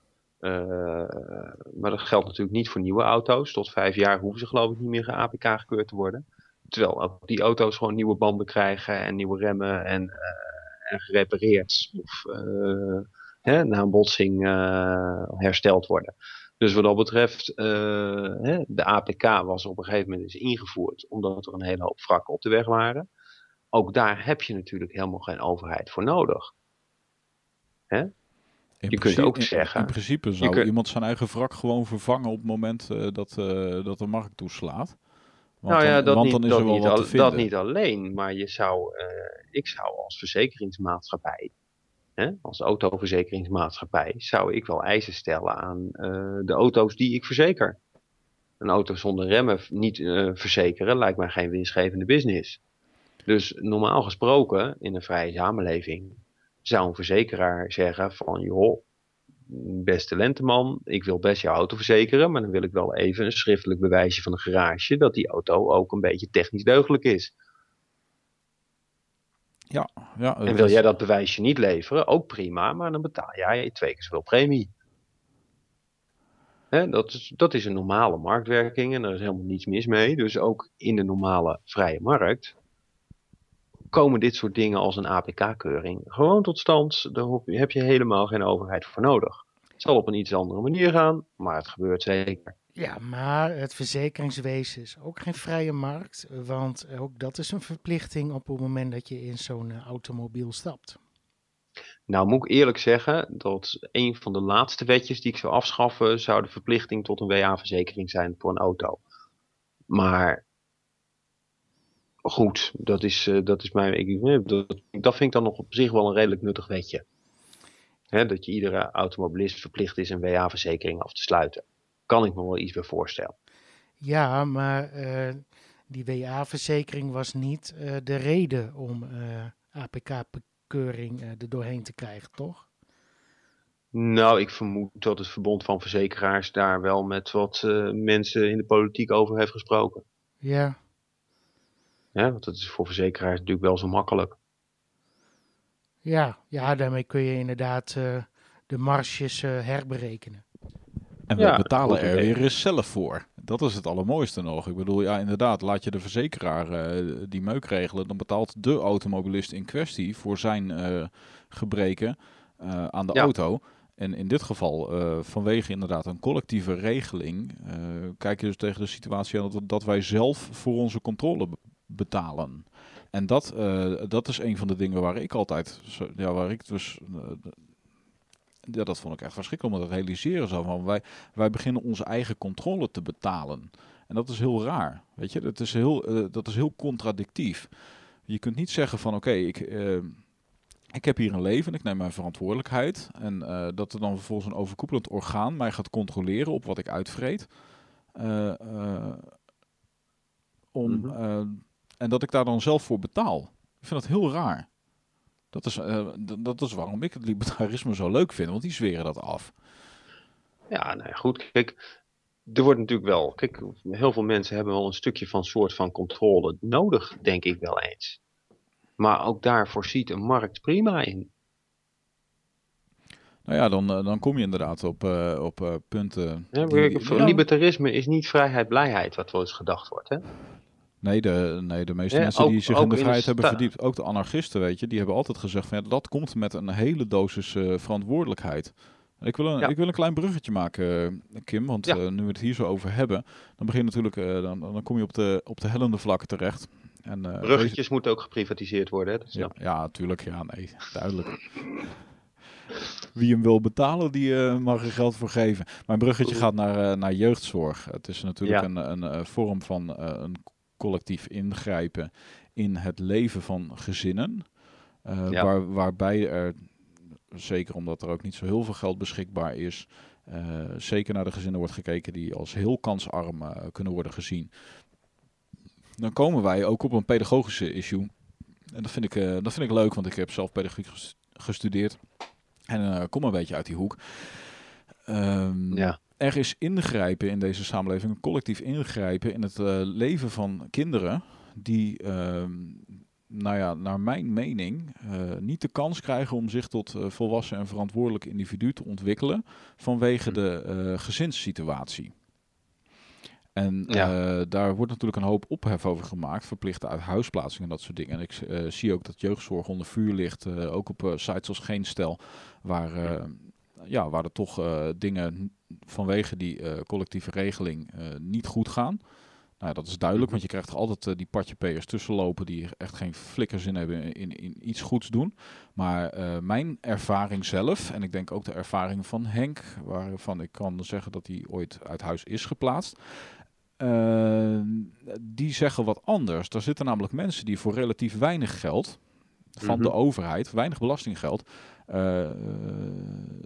Maar dat geldt natuurlijk niet voor nieuwe auto's. Tot vijf jaar hoeven ze geloof ik niet meer APK gekeurd te worden. Terwijl ook die auto's gewoon nieuwe banden krijgen en nieuwe remmen en, en gerepareerd of hè, na een botsing eh, hersteld worden. Dus wat dat betreft, eh, hè, de APK was op een gegeven moment dus ingevoerd omdat er een hele hoop wrakken op de weg waren. Ook daar heb je natuurlijk helemaal geen overheid voor nodig. In Je kunt principe- ook in- zeggen- In principe zou kunt- iemand zijn eigen wrak gewoon vervangen op het moment eh, dat, dat de markt toeslaat. Want nou ja, dan, dat, want niet, dan is dat, er wel niet al- dat niet alleen, maar je zou, ik zou als verzekeringsmaatschappij, als autoverzekeringsmaatschappij, zou ik wel eisen stellen aan eh, de auto's die ik verzeker. Een auto zonder remmen niet eh, verzekeren lijkt mij geen winstgevende business. Dus normaal gesproken, in een vrije samenleving, zou een verzekeraar zeggen van, joh, beste lenteman, ik wil best jouw auto verzekeren, maar dan wil ik wel even een schriftelijk bewijsje van de garage dat die auto ook een beetje technisch deugdelijk is. Ja, ja, En wil jij dat bewijsje niet leveren, ook prima, maar dan betaal jij twee keer zoveel premie. Hè, dat, is, dat is een normale marktwerking en daar is helemaal niets mis mee. Dus ook in de normale vrije markt komen dit soort dingen als een APK-keuring gewoon tot stand. Daar heb je helemaal geen overheid voor nodig. Het zal op een iets andere manier gaan, maar het gebeurt zeker. Ja, maar het verzekeringswezen is ook geen vrije markt, want ook dat is een verplichting op het moment dat je in zo'n uh, automobiel stapt. Nou, moet ik eerlijk zeggen dat een van de laatste wetjes die ik zou afschaffen, zou de verplichting tot een WA-verzekering zijn voor een auto. Maar goed, dat is, uh, dat is mijn. Ik, dat, dat vind ik dan nog op zich wel een redelijk nuttig wetje. Hè, dat je iedere automobilist verplicht is een WA-verzekering af te sluiten. Kan ik me wel iets bij voorstellen. Ja, maar uh, die WA-verzekering was niet uh, de reden om APK-keuring er doorheen te krijgen, toch? Nou, ik vermoed dat het Verbond van Verzekeraars daar wel met wat mensen in de politiek over heeft gesproken. Ja. Ja, want dat is voor verzekeraars natuurlijk wel zo makkelijk. Ja, ja daarmee kun je inderdaad uh, de marges uh, herberekenen. En we ja, betalen er weer zelf voor. Dat is het allermooiste nog. Ik bedoel, ja, inderdaad, laat je de verzekeraar uh, die meuk regelen, dan betaalt de automobilist in kwestie voor zijn gebreken aan de ja. auto. En in dit geval, vanwege inderdaad een collectieve regeling, kijk je dus tegen de situatie aan dat, dat wij zelf voor onze controle betalen. En dat, dat is een van de dingen waar ik altijd, ja, waar ik dus, ja, dat vond ik echt verschrikkelijk om dat realiseren zo van, wij, wij beginnen onze eigen controle te betalen. En dat is heel raar, weet je, dat is heel, uh, dat is heel contradictief. Je kunt niet zeggen van, oké, okay, ik, ik heb hier een leven en ik neem mijn verantwoordelijkheid. En dat er dan vervolgens een overkoepelend orgaan mij gaat controleren op wat ik uitvreet. om -hmm en dat ik daar dan zelf voor betaal. Ik vind dat heel raar. Dat is, uh, dat is waarom ik het libertarisme zo leuk vind, want die zweren dat af. Ja, nee, goed. Kijk, er wordt natuurlijk wel. Kijk, heel veel mensen hebben wel een stukje van soort van controle nodig, denk ik wel eens. Maar ook daarvoor ziet een markt prima in. Nou ja, dan, dan kom je inderdaad op, uh, op uh, punten. Ja, die, libertarisme is niet vrijheid, blijheid, wat wel eens gedacht wordt. Hè? Nee, de, nee, de meeste ja, mensen ook, die zich in de vrijheid hebben verdiept, ook de anarchisten, weet je, die hebben altijd gezegd van ja, dat komt met een hele dosis uh, verantwoordelijkheid. Ik wil, een, ja. ik wil een klein bruggetje maken, Kim, want ja. uh, nu we het hier zo over hebben, dan begin je natuurlijk, uh, dan, dan kom je op de, op de hellende vlakken terecht. En, Bruggetjes deze... moeten ook geprivatiseerd worden, hè? Dat ja, ja, tuurlijk, ja, nee, duidelijk. Wie hem wil betalen, die mag er geld voor geven. Mijn bruggetje gaat naar, naar jeugdzorg. Het is natuurlijk een, een, een vorm van een collectief ingrijpen in het leven van gezinnen. Uh, ja. waar, waarbij er, zeker omdat er ook niet zo heel veel geld beschikbaar is, uh, zeker naar de gezinnen wordt gekeken die als heel kansarm uh, kunnen worden gezien. Dan komen wij ook op een pedagogische issue. En dat vind ik, dat vind ik leuk, want ik heb zelf pedagogiek gestudeerd. En kom een beetje uit die hoek. Um, ja er is ingrijpen in deze samenleving, een collectief ingrijpen in het uh, leven van kinderen die, uh, nou ja, naar mijn mening, uh, niet de kans krijgen om zich tot uh, volwassen en verantwoordelijk individu te ontwikkelen vanwege de gezinssituatie. En ja. daar wordt natuurlijk een hoop ophef over gemaakt, verplichte uithuisplaatsing en dat soort dingen. En ik zie ook dat jeugdzorg onder vuur ligt, ook op sites als Geen Stel, waar ja, waar er toch uh, dingen vanwege die uh, collectieve regeling uh, niet goed gaan. Nou, dat is duidelijk, want je krijgt altijd die patjepeers tussenlopen die echt geen flikkerzin hebben in, in, in, iets goeds doen. Maar mijn ervaring zelf, en ik denk ook de ervaring van Henk, waarvan ik kan zeggen dat hij ooit uit huis is geplaatst. die zeggen wat anders. Er zitten namelijk mensen die voor relatief weinig geld van de overheid, weinig belastinggeld, uh,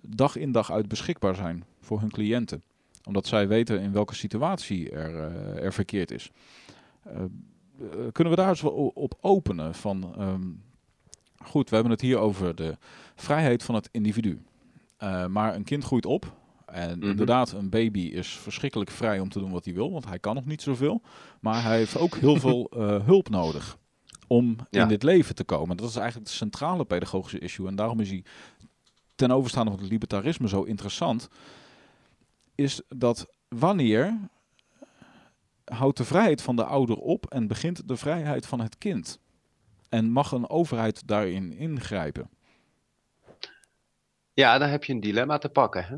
dag in dag uit beschikbaar zijn voor hun cliënten. Omdat zij weten in welke situatie er, uh, er verkeerd is. Uh, kunnen we daar eens op openen van... Um, goed, we hebben het hier over de vrijheid van het individu. maar een kind groeit op. En mm -hmm. inderdaad, een baby is verschrikkelijk vrij om te doen wat hij wil, want hij kan nog niet zoveel. Maar hij heeft ook heel veel hulp nodig om ja. in dit leven te komen. Dat is eigenlijk het centrale pedagogische issue. En daarom is hij ten overstaande van het libertarisme zo interessant. Is dat wanneer houdt de vrijheid van de ouder op en begint de vrijheid van het kind? En mag een overheid daarin ingrijpen? Ja, dan heb je een dilemma te pakken. Hè?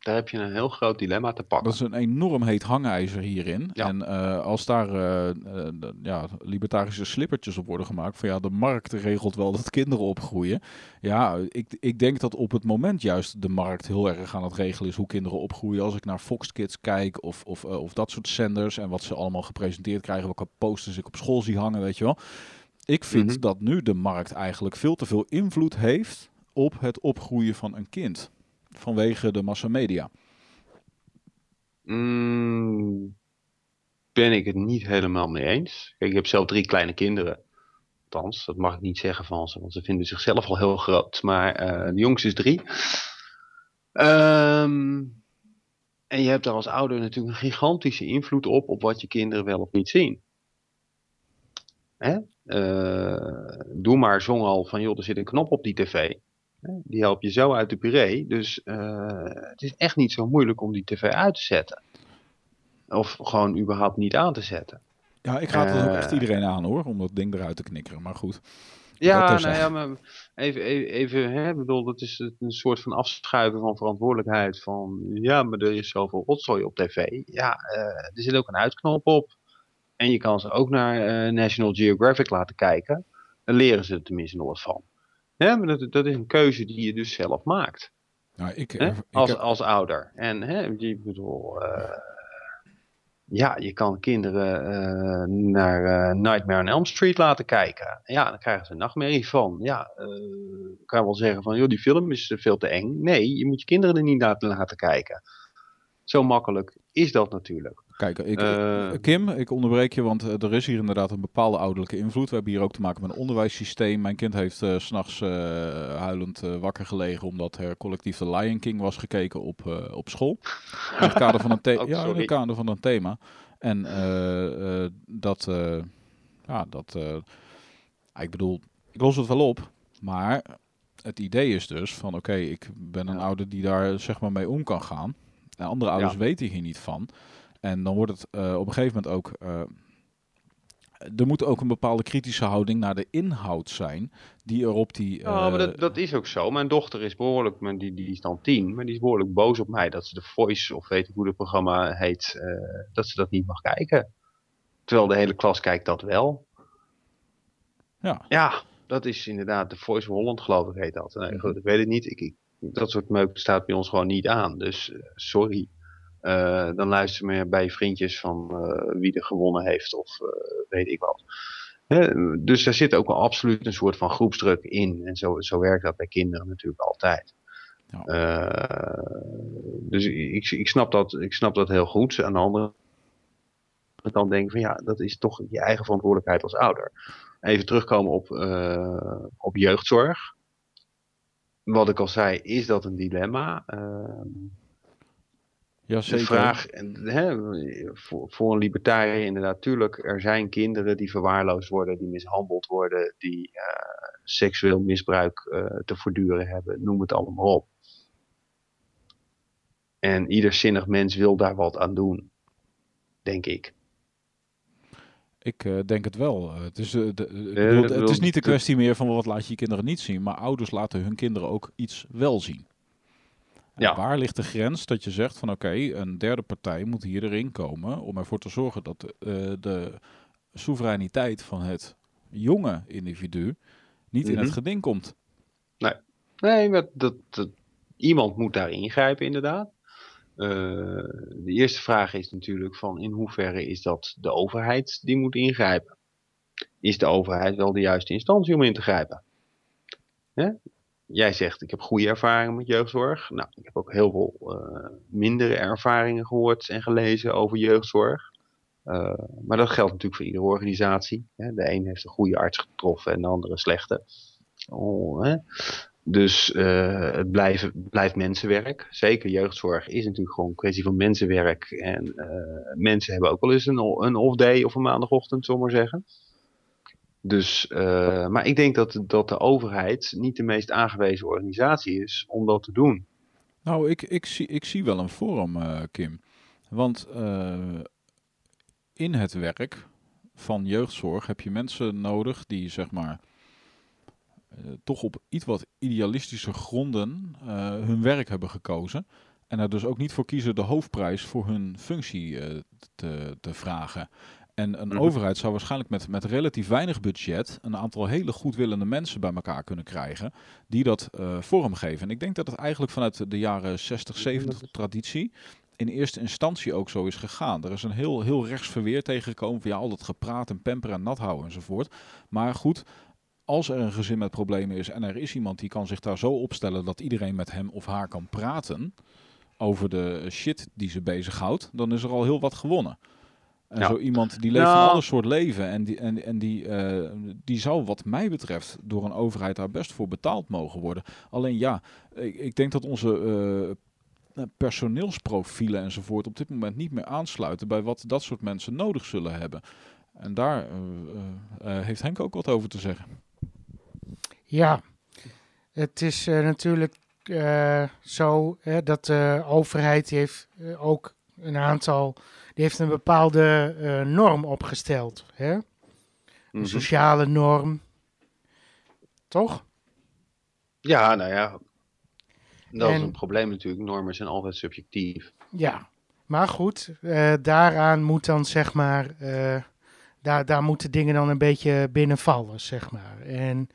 Daar heb je een heel groot dilemma te pakken. Dat is een enorm heet hangijzer hierin. Ja. En eh, als daar eh, eh, ja, libertarische slippertjes op worden gemaakt, van ja, de markt regelt wel dat kinderen opgroeien. Ja, ik, ik denk dat op het moment juist de markt heel erg aan het regelen is hoe kinderen opgroeien. Als ik naar Fox Kids kijk of, of, of dat soort zenders en wat ze allemaal gepresenteerd krijgen, welke posters ik op school zie hangen, weet je wel. Ik vind Mhm. dat nu de markt eigenlijk veel te veel invloed heeft op het opgroeien van een kind. Vanwege de massamedia. Mm, ben ik het niet helemaal mee eens. Kijk, ik heb zelf drie kleine kinderen. Althans, dat mag ik niet zeggen van ze, want ze vinden zichzelf al heel groot. Maar eh, de jongste is drie. Ehm, en je hebt daar als ouder natuurlijk een gigantische invloed op, op wat je kinderen wel of niet zien. Hè? Eh, doe maar zong al van, joh, er zit een knop op die tv. Die help je zo uit de puree. Dus eh, het is echt niet zo moeilijk om die tv uit te zetten. Of gewoon überhaupt niet aan te zetten. Ja, ik raad het ook Eh. echt iedereen aan hoor, om dat ding eruit te knikkeren. Maar goed. Ja, nou ja, maar even, even, even hè, ik bedoel, dat is een soort van afschuiven van verantwoordelijkheid. Van ja, maar er is zoveel rotzooi op tv. Ja, eh, er zit ook een uitknop op. En je kan ze ook naar eh, National Geographic laten kijken. Dan leren ze er tenminste nog wat van. Hè, maar dat, dat is een keuze die je dus zelf maakt. Nou, ik, ik Als, heb- als ouder. En hè, ik bedoel, eh, ja, je kan kinderen eh, naar eh, Nightmare on Elm Street laten kijken. Ja, dan krijgen ze een nachtmerrie van. Ja, eh kan wel zeggen van, joh, die film is eh, veel te eng. Nee, je moet je kinderen er niet laten, laten kijken. Zo makkelijk is dat natuurlijk. Kijk, ik, Eh, Kim, ik onderbreek je, want eh, er is hier inderdaad een bepaalde ouderlijke invloed. We hebben hier ook te maken met een onderwijssysteem. Mijn kind heeft s s'nachts huilend eh, wakker gelegen omdat er collectief de Lion King was gekeken op, eh, op school. In het kader van een, the- Oh, ja, in het kader van een thema. En eh, eh, dat, eh, ja, dat, eh, ik bedoel, ik los het wel op, maar het idee is dus van, oké, ik ben een ouder die daar zeg maar mee om kan gaan. En andere ouders Ja. weten hier niet van. En dan wordt het eh, op een gegeven moment ook. eh, er moet ook een bepaalde kritische houding naar de inhoud zijn. Die er op die. Ja, maar eh, dat, dat is ook zo. Mijn dochter is behoorlijk, maar die, die is dan tien, maar die is behoorlijk boos op mij dat ze de Voice, of weet ik hoe het programma heet, dat ze dat niet mag kijken. Terwijl de hele klas kijkt dat wel. Ja. Ja, dat is inderdaad de Voice of Holland, geloof ik, heet dat. Nee, Mhm. goed, ik weet het niet. Ik, ik- dat soort meuk staat bij ons gewoon niet aan. Dus eh, sorry. Eh, dan luister maar bij je vriendjes van eh, wie er gewonnen heeft of weet ik wat. Hè, dus daar zit ook wel absoluut een soort van groepsdruk in. En zo, zo werkt dat bij kinderen natuurlijk altijd. Ja. Dus ik, ik, snap dat, ik snap dat heel goed. Aan de andere kant denk ik van ja, dat is toch je eigen verantwoordelijkheid als ouder. Even terugkomen op, op jeugdzorg. Wat ik al zei, is dat een dilemma? Ja, de zeker. vraag, en, hè, voor, voor een libertariër inderdaad, tuurlijk, er zijn kinderen die verwaarloosd worden, die mishandeld worden, die eh, seksueel misbruik eh, te voortduren hebben, noem het allemaal op. En ieder zinnig mens wil daar wat aan doen, denk ik. Ik eh, denk het wel. Eh, het, is, eh, de, bedoel, het is niet de kwestie meer van wat laat je je kinderen niet zien. Maar ouders laten hun kinderen ook iets wel zien. En Ja. Waar ligt de grens dat je zegt van oké, een derde partij moet hier erin komen om ervoor te zorgen dat de, de soevereiniteit van het jonge individu niet in het Mhm. geding komt. Nee, maar dat, dat, iemand moet daar ingrijpen inderdaad. Eh, de eerste vraag is natuurlijk van in hoeverre is dat de overheid die moet ingrijpen? Is de overheid wel de juiste instantie om in te grijpen? Hè? Jij zegt ik heb goede ervaringen met jeugdzorg. Nou, ik heb ook heel veel eh, mindere ervaringen gehoord en gelezen over jeugdzorg. Eh, maar dat geldt natuurlijk voor iedere organisatie. Hè? De een heeft een goede arts getroffen en de andere een slechte. Oh, hè? Dus eh, het blijft, blijft mensenwerk. Zeker jeugdzorg is natuurlijk gewoon een kwestie van mensenwerk. En eh, mensen hebben ook wel eens een, een off-day of een maandagochtend, zullen maar zeggen. Dus, eh, maar ik denk dat, dat de overheid niet de meest aangewezen organisatie is om dat te doen. Nou, ik, ik, zie, ik zie wel een vorm, Kim. Want in het werk van jeugdzorg heb je mensen nodig die zeg maar toch op iets wat idealistische gronden eh, hun werk hebben gekozen. En er dus ook niet voor kiezen de hoofdprijs voor hun functie te, te vragen. En een Mhm. overheid zou waarschijnlijk met, met relatief weinig budget een aantal hele goedwillende mensen bij elkaar kunnen krijgen die dat eh, vormgeven. En ik denk dat het eigenlijk vanuit de jaren 60, 70 traditie in eerste instantie ook zo is gegaan. Er is een heel, heel rechts verweer tegengekomen via al dat gepraat en pemper en nat houden enzovoort. Maar goed, als er een gezin met problemen is en er is iemand die kan zich daar zo opstellen dat iedereen met hem of haar kan praten over de shit die ze bezighoudt, dan is er al heel wat gewonnen. En Ja. zo iemand die leeft Nou. een ander soort leven en die, en, en die, eh, die zou wat mij betreft door een overheid daar best voor betaald mogen worden. Alleen ja, ik, ik denk dat onze eh, personeelsprofielen enzovoort op dit moment niet meer aansluiten bij wat dat soort mensen nodig zullen hebben. En daar eh, heeft Henk ook wat over te zeggen. Ja, het is eh, natuurlijk eh, zo hè, dat de overheid die heeft eh, ook een aantal, die heeft een bepaalde norm opgesteld. Hè? Een Mhm. sociale norm. Toch? Ja, nou ja. Dat is En- een probleem natuurlijk. Normen zijn altijd subjectief. Ja. Maar goed, daaraan moet dan zeg maar, daar, daar moeten dingen dan een beetje binnenvallen, zeg maar. En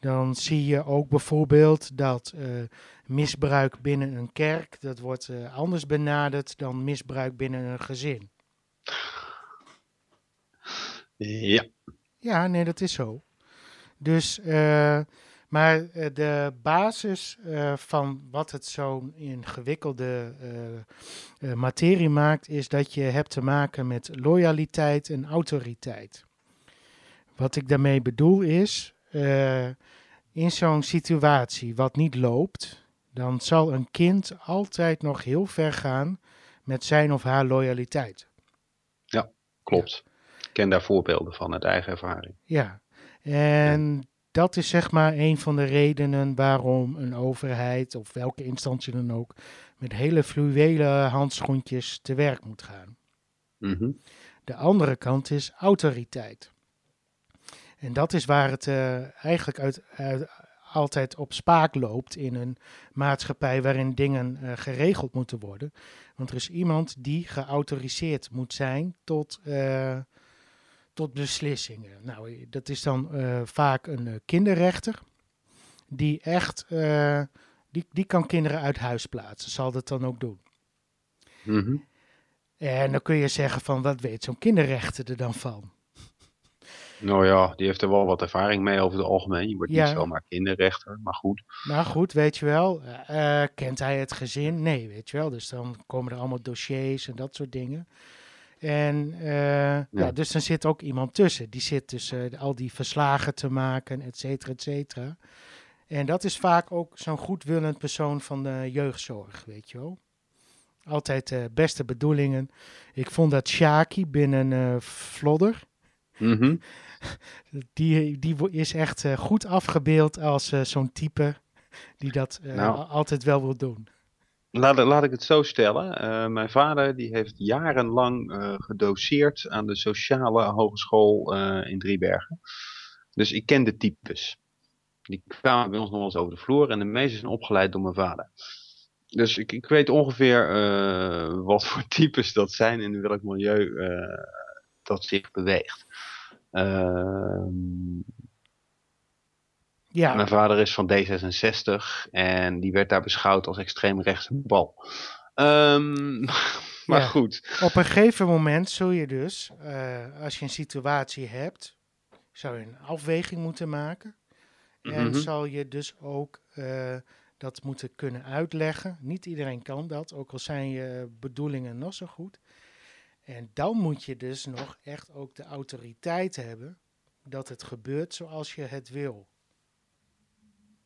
dan zie je ook bijvoorbeeld dat eh, misbruik binnen een kerk, dat wordt eh, anders benaderd dan misbruik binnen een gezin. Ja. Ja, nee, dat is zo. Dus, eh, maar de basis van wat het zo'n ingewikkelde materie maakt, is dat je hebt te maken met loyaliteit en autoriteit. Wat ik daarmee bedoel is, eh, in zo'n situatie wat niet loopt, dan zal een kind altijd nog heel ver gaan met zijn of haar loyaliteit. Klopt. Ik ken daar voorbeelden van uit eigen ervaring. Ja, en dat is zeg maar een van de redenen waarom een overheid of welke instantie dan ook met hele fluwelen handschoentjes te werk moet gaan. Mhm. De andere kant is autoriteit. En dat is waar het eh, eigenlijk uit, uit- altijd op spaak loopt in een maatschappij waarin dingen eh, geregeld moeten worden. Want er is iemand die geautoriseerd moet zijn tot, eh, tot beslissingen. Nou, dat is dan vaak een kinderrechter die echt, die, die kan kinderen uit huis plaatsen, zal dat dan ook doen. Mhm. En dan kun je zeggen van, wat weet zo'n kinderrechter er dan van? Nou ja, die heeft er wel wat ervaring mee over het algemeen. Je wordt Ja. niet zomaar kinderrechter, maar goed. Maar goed, weet je wel, eh, kent hij het gezin? Nee, weet je wel. Dus dan komen er allemaal dossiers en dat soort dingen. En eh, ja. dus dan zit ook iemand tussen. Die zit dus eh, al die verslagen te maken, et cetera, et cetera. En dat is vaak ook zo'n goedwillend persoon van de jeugdzorg, weet je wel. Altijd de beste bedoelingen. Ik vond dat Shaki binnen Vlodder, Mhm. die, die is echt eh, goed afgebeeld als eh, zo'n type die dat eh, Nou. al- altijd wel wil doen. Laat, laat ik het zo stellen. Mijn vader die heeft jarenlang gedoseerd aan de sociale hogeschool in Driebergen. Dus ik ken de types. Die kwamen bij ons nog wel eens over de vloer en de meeste zijn opgeleid door mijn vader. Dus ik, ik weet ongeveer wat voor types dat zijn en in welk milieu dat zich beweegt. Ehm, Ja, Mijn vader is van D66 en die werd daar beschouwd als extreem rechtse bal. Ehm, maar Ja. goed. op een gegeven moment zul je dus, eh, als je een situatie hebt, zou je een afweging moeten maken. En Mhm. zal je dus ook eh, dat moeten kunnen uitleggen. Niet iedereen kan dat, ook al zijn je bedoelingen nog zo goed. En dan moet je dus nog echt ook de autoriteit hebben dat het gebeurt zoals je het wil.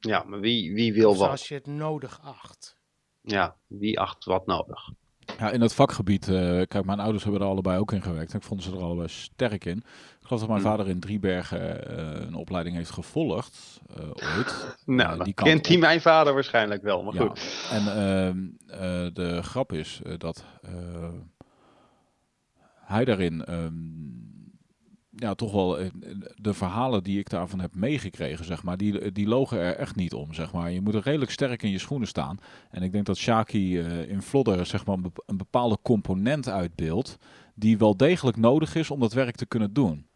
Ja, maar wie, wie wil Of wat? zoals je het nodig acht. Ja, wie acht wat nodig? Ja, in het vakgebied, eh, kijk, mijn ouders hebben er allebei ook in gewerkt. En ik vond ze er allebei sterk in. Ik geloof dat mijn Hmm. vader in Driebergen eh, een opleiding heeft gevolgd, eh, ooit. Nou, die kent hij mijn vader waarschijnlijk wel, maar Ja, goed. En ehm, eh, de grap is eh, dat eh, daarin ehm, ja, toch wel eh, de verhalen die ik daarvan heb meegekregen, zeg maar, die, die logen er echt niet om, zeg maar. Je moet er redelijk sterk in je schoenen staan. En ik denk dat Shaki uh, in Vlodder, zeg maar, een bepaalde component uitbeeldt die wel degelijk nodig is om dat werk te kunnen doen.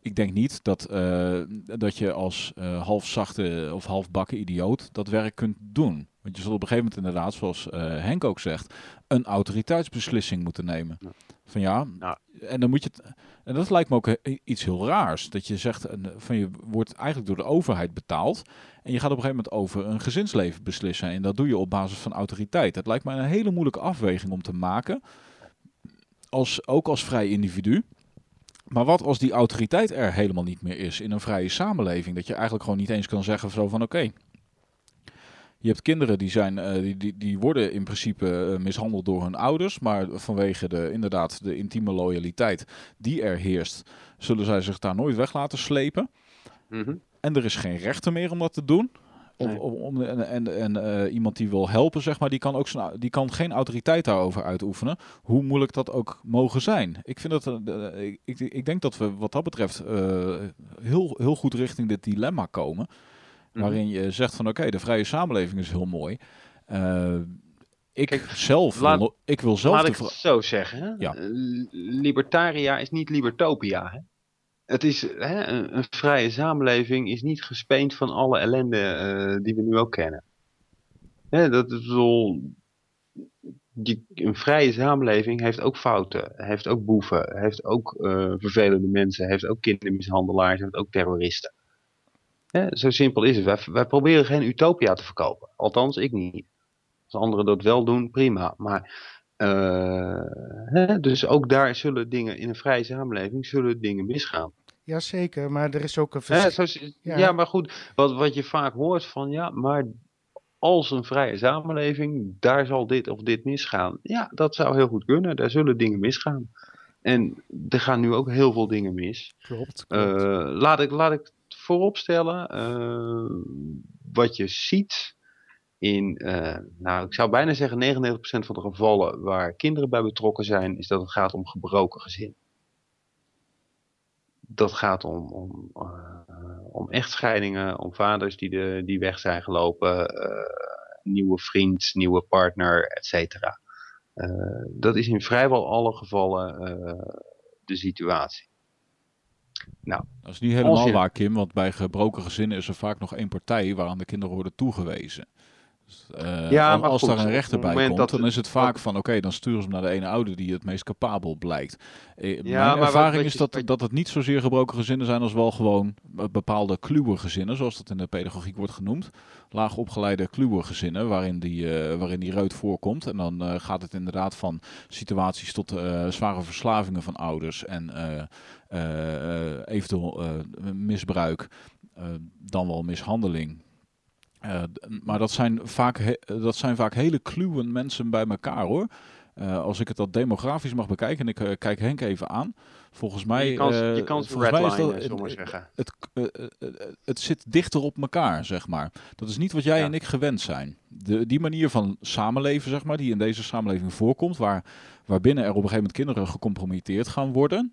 Ik denk niet dat, uh, dat je als uh, halfzachte of halfbakken idioot dat werk kunt doen. Want je zult op een gegeven moment inderdaad, zoals Henk ook zegt, een autoriteitsbeslissing moeten nemen. Van ja, nou. en dan moet je het, en dat lijkt me ook iets heel raars. Dat je zegt, van je wordt eigenlijk door de overheid betaald. En je gaat op een gegeven moment over een gezinsleven beslissen. En dat doe je op basis van autoriteit. Dat lijkt me een hele moeilijke afweging om te maken. Als, ook als vrij individu. Maar wat als die autoriteit er helemaal niet meer is in een vrije samenleving? Dat je eigenlijk gewoon niet eens kan zeggen zo van oké. Je hebt kinderen die, zijn, uh, die, die, die worden in principe uh, mishandeld door hun ouders. Maar vanwege de, inderdaad de intieme loyaliteit die er heerst, zullen zij zich daar nooit weg laten slepen. Mm -hmm. En er is geen rechter meer om dat te doen. Om, om, en en, en uh, iemand die wil helpen, zeg maar, die kan, ook zijn, die kan geen autoriteit daarover uitoefenen. Hoe moeilijk dat ook mogen zijn. Ik, vind dat, uh, ik, ik, ik, denk dat we wat dat betreft uh, heel, heel goed richting dit dilemma komen. Mm. Waarin je zegt van oké, okay, de vrije samenleving is heel mooi. ik Kijk, zelf, laat, ik wil zelf... Laat ik het zo zeggen. Ja. Libertaria is niet libertopia. Hè? het is, hè, een, een, vrije samenleving is niet gespeend van alle ellende uh, die we nu ook kennen. Hè, dat is wel, die, een vrije samenleving heeft ook fouten, heeft ook boeven, heeft ook uh, vervelende mensen, heeft ook kindermishandelaars, heeft ook terroristen. Hè, zo simpel is het. Wij, wij, proberen geen utopia te verkopen. Althans, ik niet. Als anderen dat wel doen, prima. Maar uh, hè, dus ook daar zullen dingen in een vrije samenleving zullen dingen misgaan. Jazeker, maar er is ook een verschil. Ja, ja. maar goed, wat, wat je vaak hoort van ja, maar als een vrije samenleving, daar zal dit of dit misgaan. Ja, dat zou heel goed kunnen. Daar zullen dingen misgaan. En er gaan nu ook heel veel dingen mis. Klopt. klopt. Uh, laat, ik, laat ik vooropstellen, uh, wat je ziet in, uh, nou ik zou bijna zeggen 99% van de gevallen waar kinderen bij betrokken zijn, is dat het gaat om gebroken gezin. Dat gaat om, om, uh, om echtscheidingen, om vaders die, de, die weg zijn gelopen, nieuwe vriend, nieuwe partner, et cetera. dat is in vrijwel alle gevallen de situatie. Nou, dat is niet helemaal waar, Kim, want bij gebroken gezinnen is er vaak nog één partij waaraan de kinderen worden toegewezen. Uh, ja, maar als goed, daar een rechter bij komt, dan is het vaak van oké, okay, dan sturen ze hem naar de ene ouder die het meest capabel blijkt. Eh, ja, mijn ervaring is dat, dat het niet zozeer gebroken gezinnen zijn als wel gewoon bepaalde kluwe gezinnen, zoals dat in de pedagogiek wordt genoemd. Laag opgeleide kluwe gezinnen, waarin die, uh, waarin die reut voorkomt. En dan uh, gaat het inderdaad van situaties tot zware verslavingen van ouders en eventueel misbruik, dan wel mishandeling. Uh, maar dat zijn, vaak dat zijn vaak hele kluwe mensen bij elkaar hoor. Uh, als ik het dat demografisch mag bekijken, en ik uh, kijk Henk even aan. Volgens mij. Je kan, je kan volgens mij is dat, zeggen. Het, het, zit dichter op elkaar, zeg maar. Dat is niet wat jij ja. en ik gewend zijn. De, die manier van samenleven, zeg maar, die in deze samenleving voorkomt, waar, waarbinnen er op een gegeven moment kinderen gecompromitteerd gaan worden.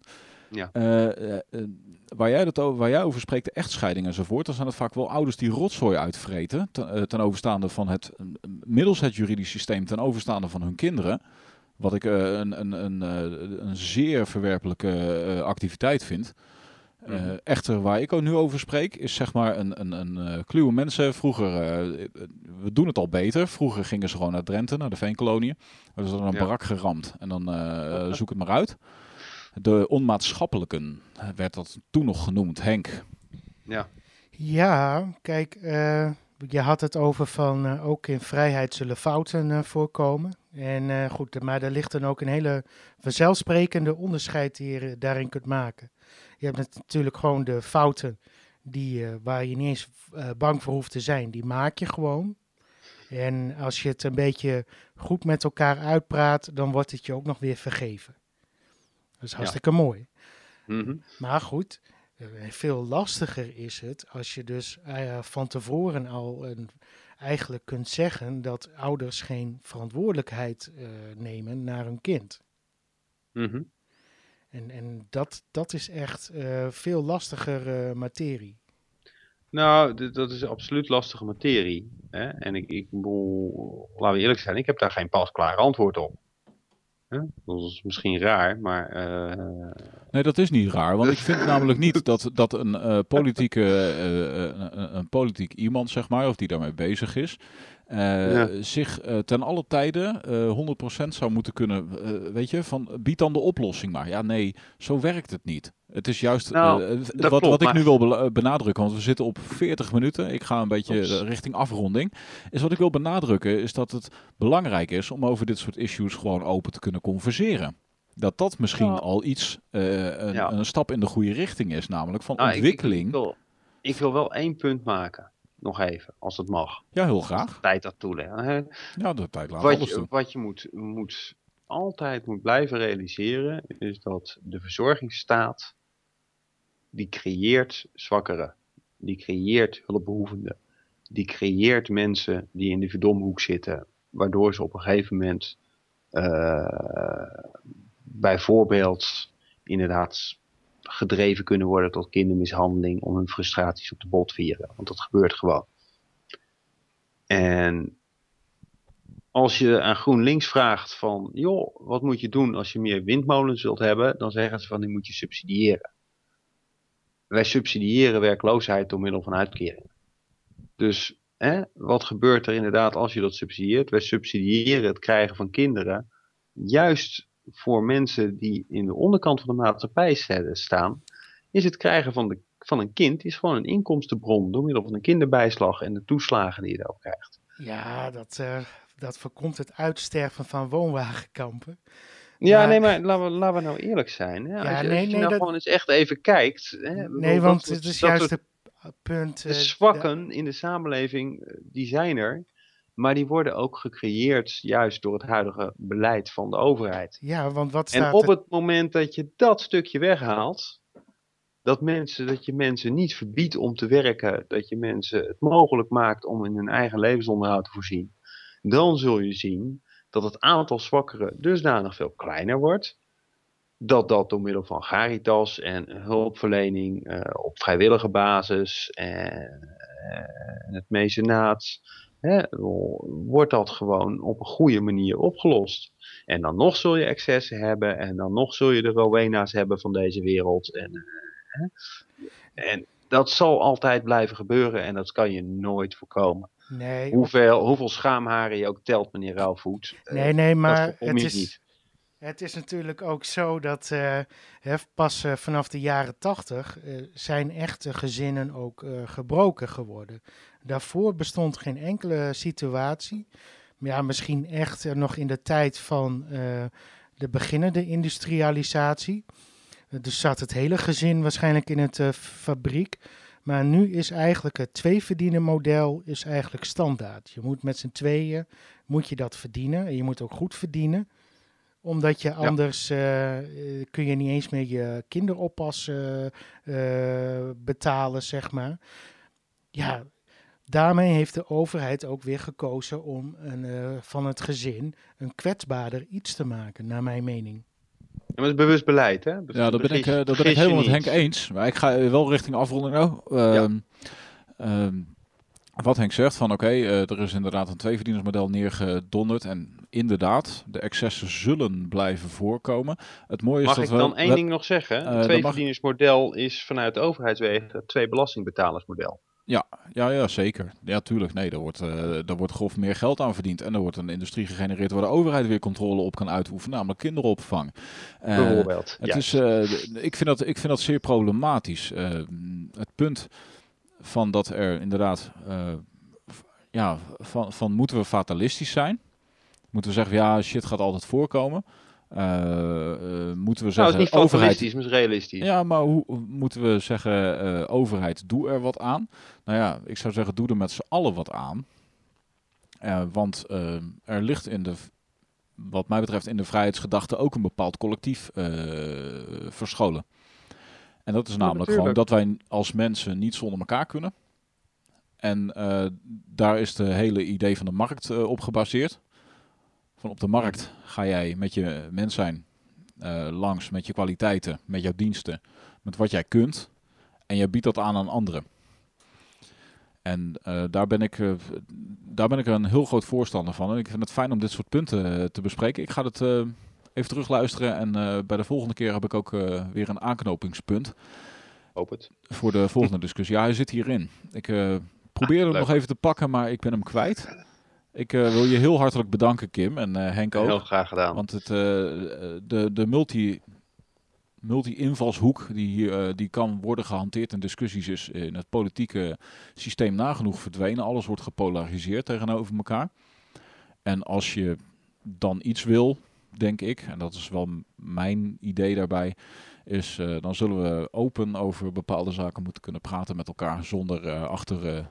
Ja. Uh, uh, waar, jij dat over, waar jij over spreekt, de echtscheiding enzovoort, dan zijn het vaak wel ouders die rotzooi uitvreten. Ten, ten overstaande van het, middels het juridisch systeem, ten overstaande van hun kinderen. Wat ik een, een, een, een zeer verwerpelijke activiteit vind. Mm. echter, waar ik ook nu over spreek, is zeg maar een, een, een kluwe mensen. Vroeger, we doen het al beter. Vroeger gingen ze gewoon naar Drenthe, naar de veenkoloniën. Er is dan een ja. barak geramd en dan zoek het maar uit. De onmaatschappelijken werd dat toen nog genoemd, Henk. Ja, ja kijk, uh, je had het over van uh, ook in vrijheid zullen fouten uh, voorkomen. En goed, maar er ligt dan ook een hele vanzelfsprekende onderscheid die je daarin kunt maken. Je hebt natuurlijk gewoon de fouten die, waar je niet eens bang voor hoeft te zijn, die maak je gewoon. En als je het een beetje goed met elkaar uitpraat, dan wordt het je ook nog weer vergeven. Dat is hartstikke mooi. Mm -hmm. Maar goed, uh, veel lastiger is het als je dus uh, van tevoren al een, eigenlijk kunt zeggen dat ouders geen verantwoordelijkheid uh, nemen naar hun kind. Mm -hmm. En, en dat, dat is echt uh, veel lastiger materie. Nou, dat is absoluut lastige materie. Hè? En ik, ik bedoel, laten we eerlijk zijn, ik heb daar geen pasklaar antwoord op. Dat is misschien raar, maar... Uh... Nee, dat is niet raar. Want ik vind namelijk niet dat, dat een, uh, politieke, uh, een, een politiek iemand, zeg maar, of die daarmee bezig is, uh, zich uh, ten alle tijden uh, 100% zou moeten kunnen, weet je, van bied dan de oplossing maar. Ja, nee, zo werkt het niet. Het is juist nou, wat, klopt, wat ik nu wil benadrukken, want we zitten op 40 minuten. Ik ga een beetje richting afronding. Is wat ik wil benadrukken, is dat het belangrijk is om over dit soort issues gewoon open te kunnen converseren. Dat dat misschien ja. al iets, een, Ja. een stap in de goede richting is, namelijk van Nou, ik- ik- ontwikkeling. Ik, wil, ik wil wel één punt maken. Nog even, als het mag. Ja, heel graag. Tijd dat hè. Ja, de tijd laat Wat je, wat je moet, moet, altijd moet blijven realiseren, is dat de verzorgingsstaat, die creëert zwakkeren. Die creëert hulpbehoevenden. Die creëert mensen die in de verdomhoek zitten, waardoor ze op een gegeven moment eh, bijvoorbeeld inderdaad gedreven kunnen worden tot kindermishandeling om hun frustraties op de bot vieren. Want dat gebeurt gewoon. En als je aan GroenLinks vraagt van, joh, wat moet je doen als je meer windmolens wilt hebben? Dan zeggen ze van, die moet je subsidiëren. Wij subsidiëren werkloosheid door middel van uitkeringen. Dus hè, wat gebeurt er inderdaad als je dat subsidieert? Wij subsidiëren het krijgen van kinderen juist voor mensen die in de onderkant van de maatschappij sta- staan. Is het krijgen van, de, van een kind is gewoon een inkomstenbron door middel van een kinderbijslag en de toeslagen die je daarop krijgt. Ja, dat, eh, dat voorkomt het uitsterven van woonwagenkampen. Ja, Maar- nee, maar laten we, laten we nou eerlijk zijn. Hè? Ja, als je, nee, als je nee, nou dat- gewoon eens echt even kijkt. Hè? Nee, want het is juist het punt. de eh, zwakken in de samenleving, eh, die zijn er. Maar die worden ook gecreëerd juist door het huidige beleid van de overheid. Ja, want wat En staat op er? het moment dat je dat stukje weghaalt, dat, mensen, dat je mensen niet verbiedt om te werken, dat je mensen het mogelijk maakt om in hun eigen levensonderhoud te voorzien, dan zul je zien dat het aantal zwakkeren dusdanig veel kleiner wordt. Dat dat door middel van Caritas en hulpverlening eh, op vrijwillige basis en, eh, en het mecenaat, hè, wordt dat gewoon op een goede manier opgelost. En dan nog zul je excessen hebben. En dan nog zul je de Rowena's hebben van deze wereld. En, eh, hè. en dat zal altijd blijven gebeuren. En dat kan je nooit voorkomen. Nee, Hoeveel, hoeveel schaamharen je ook telt, meneer Rauwvoet. eh, nee, nee, maar het is, niet. het is natuurlijk ook zo dat hè, pas vanaf de jaren tachtig eh, zijn echte gezinnen ook gebroken geworden. Daarvoor bestond geen enkele situatie. Ja, misschien echt eh, nog in de tijd van eh, de beginnende industrialisatie. Eh, dus zat het hele gezin waarschijnlijk in het fabriek. Maar nu is eigenlijk het tweeverdienen model is eigenlijk standaard. Je moet met z'n tweeën moet je dat verdienen en je moet ook goed verdienen omdat je anders kun je niet eens meer je kinderoppas eh, eh, betalen, zeg maar. Ja, daarmee heeft de overheid ook weer gekozen om een, eh, van het gezin een kwetsbaarder iets te maken, naar mijn mening. Ja, maar het is bewust beleid, hè? Ja, dat ben ik, eh, dat ben ik helemaal met niet. Henk eens. Maar ik ga wel richting afronding nou. Ehm, ehm, wat Henk zegt van oké, eh, er is inderdaad een tweeverdienersmodel neergedonderd. En inderdaad, de excessen zullen blijven voorkomen. Het mooie is Mag dat ik we... dan één ding nog zeggen? Het tweeverdienersmodel is vanuit de overheidswegen het twee belastingbetalersmodel. Ja, ja, zeker. Ja, tuurlijk. Nee, daar wordt, eh daar wordt grof meer geld aan verdiend. En er wordt een industrie gegenereerd waar de overheid weer controle op kan uitoefenen, namelijk kinderopvang. Eh, Bijvoorbeeld. Het is, eh, ik, vind dat, ik vind dat zeer problematisch. Het punt van dat er inderdaad, ja, van, van moeten we fatalistisch zijn? Moeten we zeggen, ja, shit gaat altijd voorkomen? Eh, eh, moeten we nou, het zeggen, is niet overheid... maar is realistisch. Ja, maar hoe moeten we zeggen, eh, overheid, doe er wat aan? Nou ja, ik zou zeggen, doe er met z'n allen wat aan. Want er ligt in de, wat mij betreft, in de vrijheidsgedachte ook een bepaald collectief verscholen. En dat is namelijk gewoon dat wij als mensen niet zonder elkaar kunnen. En daar is de hele idee van de markt op gebaseerd. Van op de markt ga jij met je mens zijn eh, langs met je kwaliteiten, met jouw diensten, met wat jij kunt. En je biedt dat aan aan anderen. En eh, daar, ben ik, eh, daar ben ik een heel groot voorstander van. En ik vind het fijn om dit soort punten te bespreken. Ik ga het even terugluisteren. En bij de volgende keer heb ik ook weer een aanknopingspunt Hoop het. voor de volgende discussie. Ja, hij zit hierin. Ik probeerde hem leuk. nog even te pakken, maar ik ben hem kwijt. Ik eh, wil je heel hartelijk bedanken, Kim en eh, Henk ook. Heel graag gedaan. Want het, eh, de, de multi, multi-invalshoek die, hier, die kan worden gehanteerd in discussies is in het politieke systeem nagenoeg verdwenen. Alles wordt gepolariseerd tegenover elkaar. En als je dan iets wil, denk ik, en dat is wel mijn idee daarbij, is dan zullen we open over bepaalde zaken moeten kunnen praten met elkaar zonder achter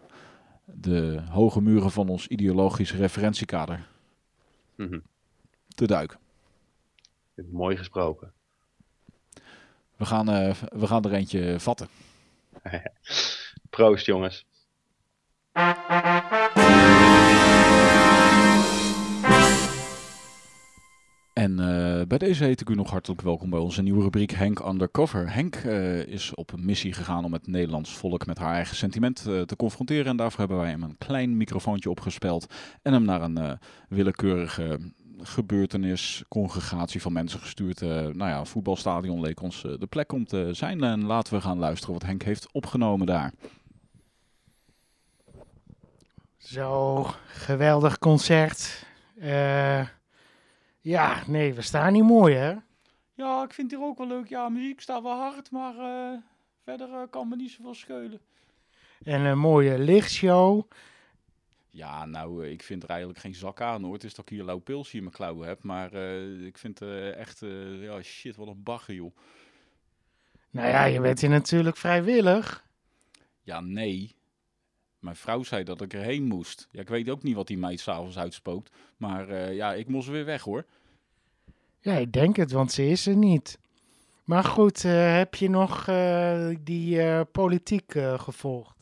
de hoge muren van ons ideologisch referentiekader Mhm. te duiken. Mooi gesproken. We gaan, eh, we gaan er eentje vatten. Proost jongens. En eh, bij deze heet ik u nog hartelijk welkom bij onze nieuwe rubriek Henk Undercover. Henk eh, is op een missie gegaan om het Nederlands volk met haar eigen sentiment eh, te confronteren. En daarvoor hebben wij hem een klein microfoontje opgespeld en hem naar een willekeurige gebeurtenis, congregatie van mensen gestuurd. Nou ja, voetbalstadion leek ons de plek om te zijn. En laten we gaan luisteren wat Henk heeft opgenomen daar. Zo, geweldig concert. Eh, ja, nee, we staan niet mooi, hè? Ja, ik vind het hier ook wel leuk. Ja, muziek staat wel hard, maar eh, verder kan me niet zoveel scheulen. En een mooie lichtshow. Ja, nou, eh, ik vind er eigenlijk geen zak aan hoor. Het is dat ik hier lauw pilsje in mijn klauwen heb. Maar eh, ik vind eh, echt, eh, ja shit, wat een bagger joh. Nou ja, je bent hier natuurlijk vrijwillig. Ja, nee. Mijn vrouw zei dat ik erheen moest. Ja, ik weet ook niet wat die meid s'avonds uitspookt. Maar eh, ja, ik moest weer weg hoor. Ja, ik denk het, want ze is er niet. Maar goed, eh, heb je nog eh, die politiek gevolgd?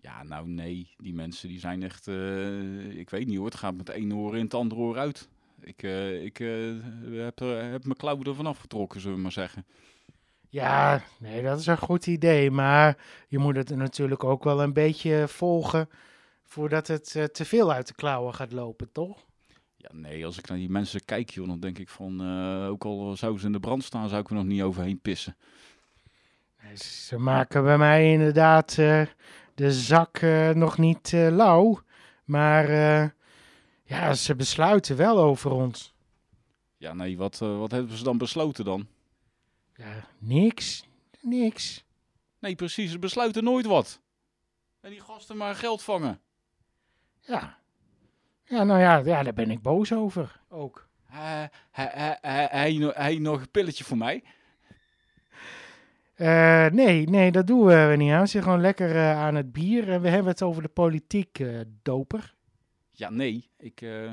Ja, nou nee. Die mensen die zijn echt, ik weet niet hoor. Het gaat met het ene oor in het andere oor uit. Ik, ik heb, heb mijn klauwen ervan afgetrokken, zullen we maar zeggen. Ja, nee, dat is een goed idee. Maar je moet het natuurlijk ook wel een beetje volgen voordat het eh, te veel uit de klauwen gaat lopen, toch? Ja, nee, als ik naar die mensen kijk, joh, dan denk ik van, eh, ook al zou ze in de brand staan, zou ik er nog niet overheen pissen. Nee, Ze maken bij mij inderdaad eh, de zak nog niet lauw. Maar ja, ze besluiten wel over ons. Ja, nee, wat, wat hebben ze dan besloten dan? Ja, niks. Niks. Nee, precies, ze besluiten nooit wat. En die gasten maar geld vangen. Ja. Ja, nou ja, ja, daar ben ik boos over. Ook. Hij, hij, hij, nog- een pilletje voor mij? Eh, nee, nee, dat doen we niet aan. We zitten gewoon lekker eh, aan het bier. En we hebben het over de politiek, eh, doper. Ja, nee, ik, eh,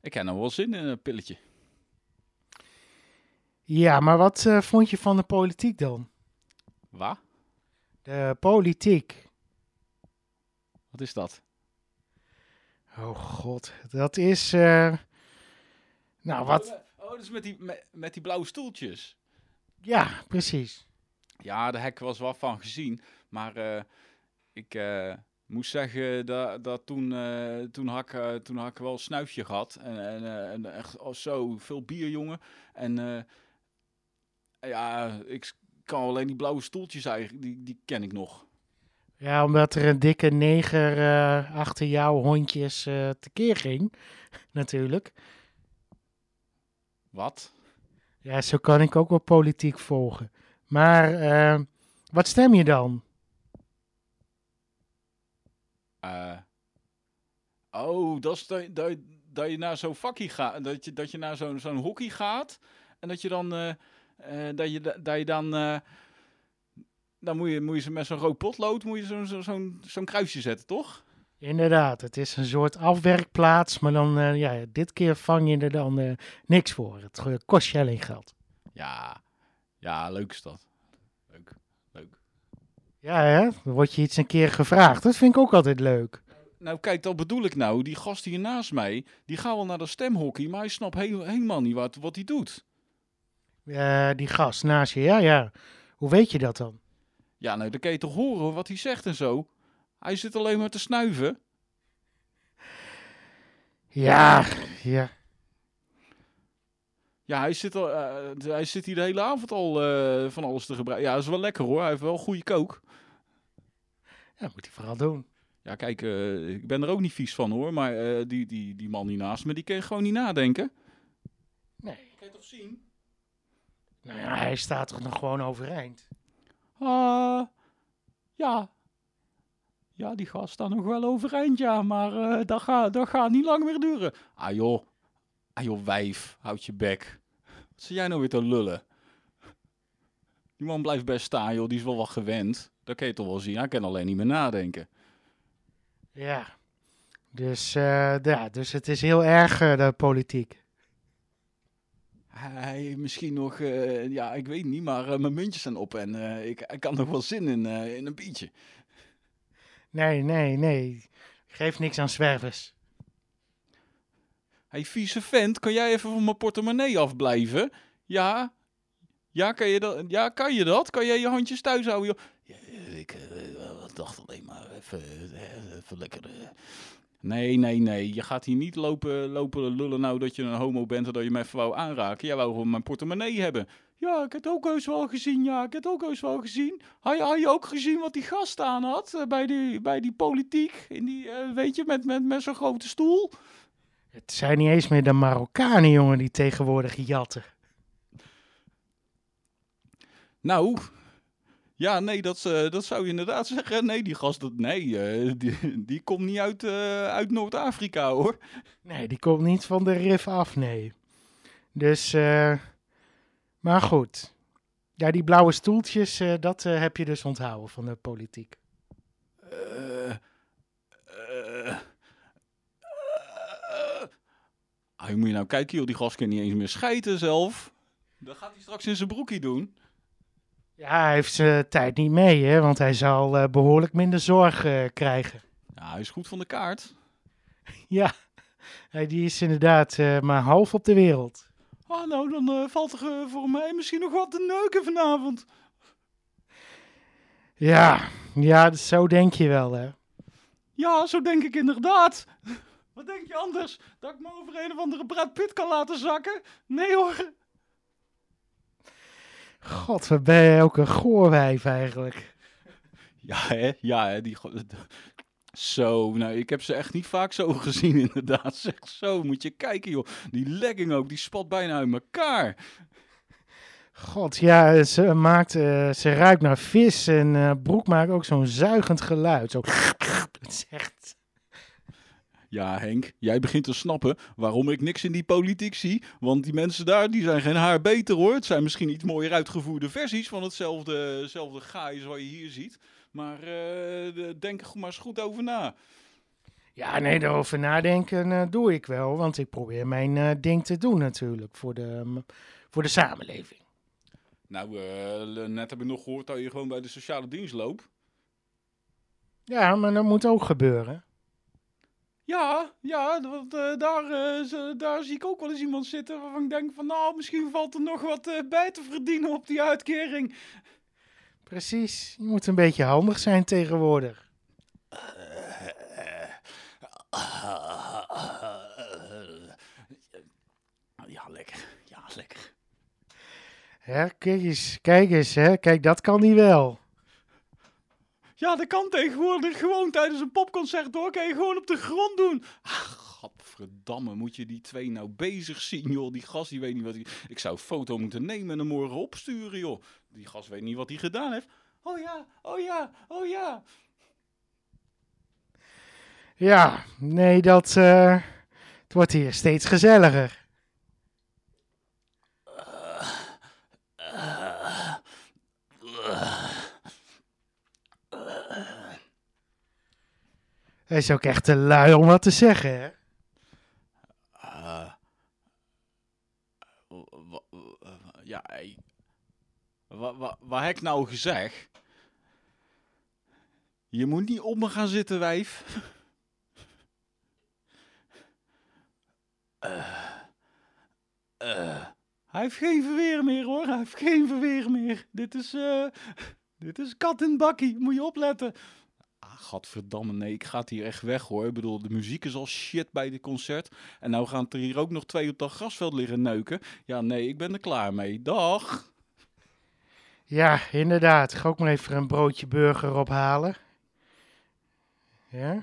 ik heb nou wel zin in een pilletje. Ja, maar wat eh, vond je van de politiek dan? Wat? De politiek. Wat is dat? Oh god, dat is... eh, nou, wat... Oh, dat is met die, met, met die blauwe stoeltjes. Ja, precies. Ja, de hek was wel van gezien. Maar eh, ik eh, moest zeggen dat, dat toen, eh, toen, had ik, eh, toen had ik wel een snuifje gehad. En, en, eh, en echt oh, zo veel bier, jongen. En eh, ja, ik kan alleen die blauwe stoeltjes eigenlijk, die, die ken ik nog. Ja, omdat er een dikke neger eh, achter jouw hondjes eh tekeer ging. Natuurlijk. Wat? Ja, zo kan ik ook wel politiek volgen. Maar eh, wat stem je dan? Oh, dat is dat, dat, dat je naar zo'n vakkie gaat. Dat je, dat je naar zo'n zo'n hockey gaat. En dat je dan. Eh, dat, je, da- dat je dan. eh, dan moet je, moet je ze met zo'n rood potlood moet je zo'n zo, zo'n zo'n kruisje zetten, toch? Inderdaad, het is een soort afwerkplaats. Maar dan, eh, ja, dit keer vang je er dan eh, niks voor. Het kost je alleen geld. Ja, ja, leuk is dat. Leuk, leuk. Ja, hè? Dan word je iets een keer gevraagd. Dat vind ik ook altijd leuk. Nou, kijk, dat bedoel ik nou. Die gast hier naast mij, die gaat wel naar de stemhockey, maar hij snapt helemaal niet wat, wat hij doet. Eh, die gast naast je, ja, ja. Hoe weet je dat dan? Ja, nou, dan kan je toch horen wat hij zegt en zo. Hij zit alleen maar te snuiven. Ja, ja. Ja, hij zit, al, eh, hij zit hier de hele avond al eh, van alles te gebruiken. Ja, dat is wel lekker hoor. Hij heeft wel goede kook. Ja, moet hij vooral doen. Ja, kijk, ik ben er ook niet vies van hoor. Maar die, die, die man hier naast me, die kan gewoon niet nadenken. Nee. Kan je toch zien? Nou ja, hij staat toch nog gewoon overeind. Ah, ja. Ja, die gast staat nog wel overeind, ja. Maar eh, dat, gaat, dat gaat niet lang meer duren. Ah joh. Ah joh, wijf. Houd je bek. Wat zit jij nou weer te lullen? Die man blijft best staan, joh. Die is wel wat gewend. Dat kan je toch wel zien. Hij kan alleen niet meer nadenken. Ja. Dus, eh, ja, dus het is heel erg, de politiek. Hij misschien nog, eh, ja, ik weet niet, maar eh, mijn muntjes zijn op en eh, ik, ik kan nog wel zin in, in een biertje. Nee, nee, nee. Geef niks aan zwervers. Hey, vieze vent, kan jij even van mijn portemonnee afblijven? Ja? Ja, kan je dat? Ja, kan je dat? Kan jij je handjes thuis houden? joh? Ja, ik dacht alleen maar even, even lekker... Nee, nee, nee. Je gaat hier niet lopen, lopen lullen nou dat je een homo bent en dat je me even wou aanraken. Jij wou gewoon mijn portemonnee hebben. Ja, ik heb het ook eens wel gezien. Ja, ik heb het ook eens wel gezien. Had je, had je ook gezien wat die gast aan had eh, bij, die, bij die politiek? In die, eh, weet je, met, met, met zo'n grote stoel? Het zijn niet eens meer de Marokkanen, jongen, die tegenwoordig jatten. Nou, ja, nee, dat, eh, dat zou je inderdaad zeggen. Nee, die gast, dat, nee, eh, die, die komt niet uit, eh, uit Noord-Afrika, hoor. Nee, die komt niet van de rif af, nee. Dus, eh, maar goed. Ja, die blauwe stoeltjes, eh, dat eh, heb je dus onthouden van de politiek. Eh, eh, eh, ah, moet je nou kijken, joh, die gast kan niet eens meer schijten zelf. Dat gaat hij straks in zijn broekie doen. Ja, hij heeft zijn tijd niet mee, hè, want hij zal eh, behoorlijk minder zorg eh, krijgen. Ja, hij is goed van de kaart. Ja, Hij, die is inderdaad eh, maar half op de wereld. Ah, nou, dan eh, valt er voor mij misschien nog wat te neuken vanavond. Ja, ja, zo denk je wel, hè. Ja, zo denk ik inderdaad. Wat denk je anders? Dat ik me over een of andere Brad Pitt kan laten zakken? Nee hoor. God, wat ben je ook een goorwijf eigenlijk. Ja, hè? Ja, hè? Die... Zo, nou, ik heb ze echt niet vaak zo gezien, inderdaad. Zeg, zo, moet je kijken, joh. Die legging ook, die spat bijna uit elkaar. God, ja, ze maakt, eh, ze ruikt naar vis en eh, broek maakt ook zo'n zuigend geluid. Zo, het is echt... Ja, Henk, jij begint te snappen waarom ik niks in die politiek zie. Want die mensen daar, die zijn geen haar beter, hoor. Het zijn misschien iets mooier uitgevoerde versies van hetzelfde, hetzelfde gaai wat je hier ziet. Maar de- denk er maar eens goed over na. Ja, nee, daarover nadenken eh, doe ik wel, want ik probeer mijn eh, ding te doen natuurlijk voor de, voor de samenleving. Nou, net heb ik nog gehoord dat je gewoon bij de sociale dienst loopt. Ja, maar dat moet ook gebeuren. Ja, ja, want eh, daar, eh, daar zie ik ook wel eens iemand zitten waarvan ik denk van nou, misschien valt er nog wat eh, bij te verdienen op die uitkering. Precies, je moet een beetje handig zijn tegenwoordig. Ja, lekker. Ja, lekker. Hè, kijk eens, kijk eens, hè. Kijk, dat kan hij wel. Ja, dat kan tegenwoordig gewoon tijdens een popconcert hoor. Kan je gewoon op de grond doen. Ach, gadverdamme, moet je die twee nou bezig zien, joh. Die gast, die weet niet wat hij... Ik zou een foto moeten nemen en hem morgen opsturen, joh. Die gast weet niet wat hij gedaan heeft. Oh ja, oh ja, oh ja. Ja, nee, dat... eh, het wordt hier steeds gezelliger. Hij is ook echt te lui om wat te zeggen, hè? Eh, wa- ja, hey. Wa- wa- Wat heb ik nou gezegd? Je moet niet op me gaan zitten, wijf. Eh, eh, Hij heeft geen verweer meer hoor. Hij heeft geen verweer meer. Dit is, eh, dit is kat in bakkie. Moet je opletten. Gadverdamme, nee, ik ga het hier echt weg hoor. Ik bedoel, de muziek is al shit bij dit concert. En nou gaan er hier ook nog twee op dat grasveld liggen neuken. Ja, nee, ik ben er klaar mee. Dag. Ja, inderdaad. Ga ook maar even een broodje burger ophalen. Ja?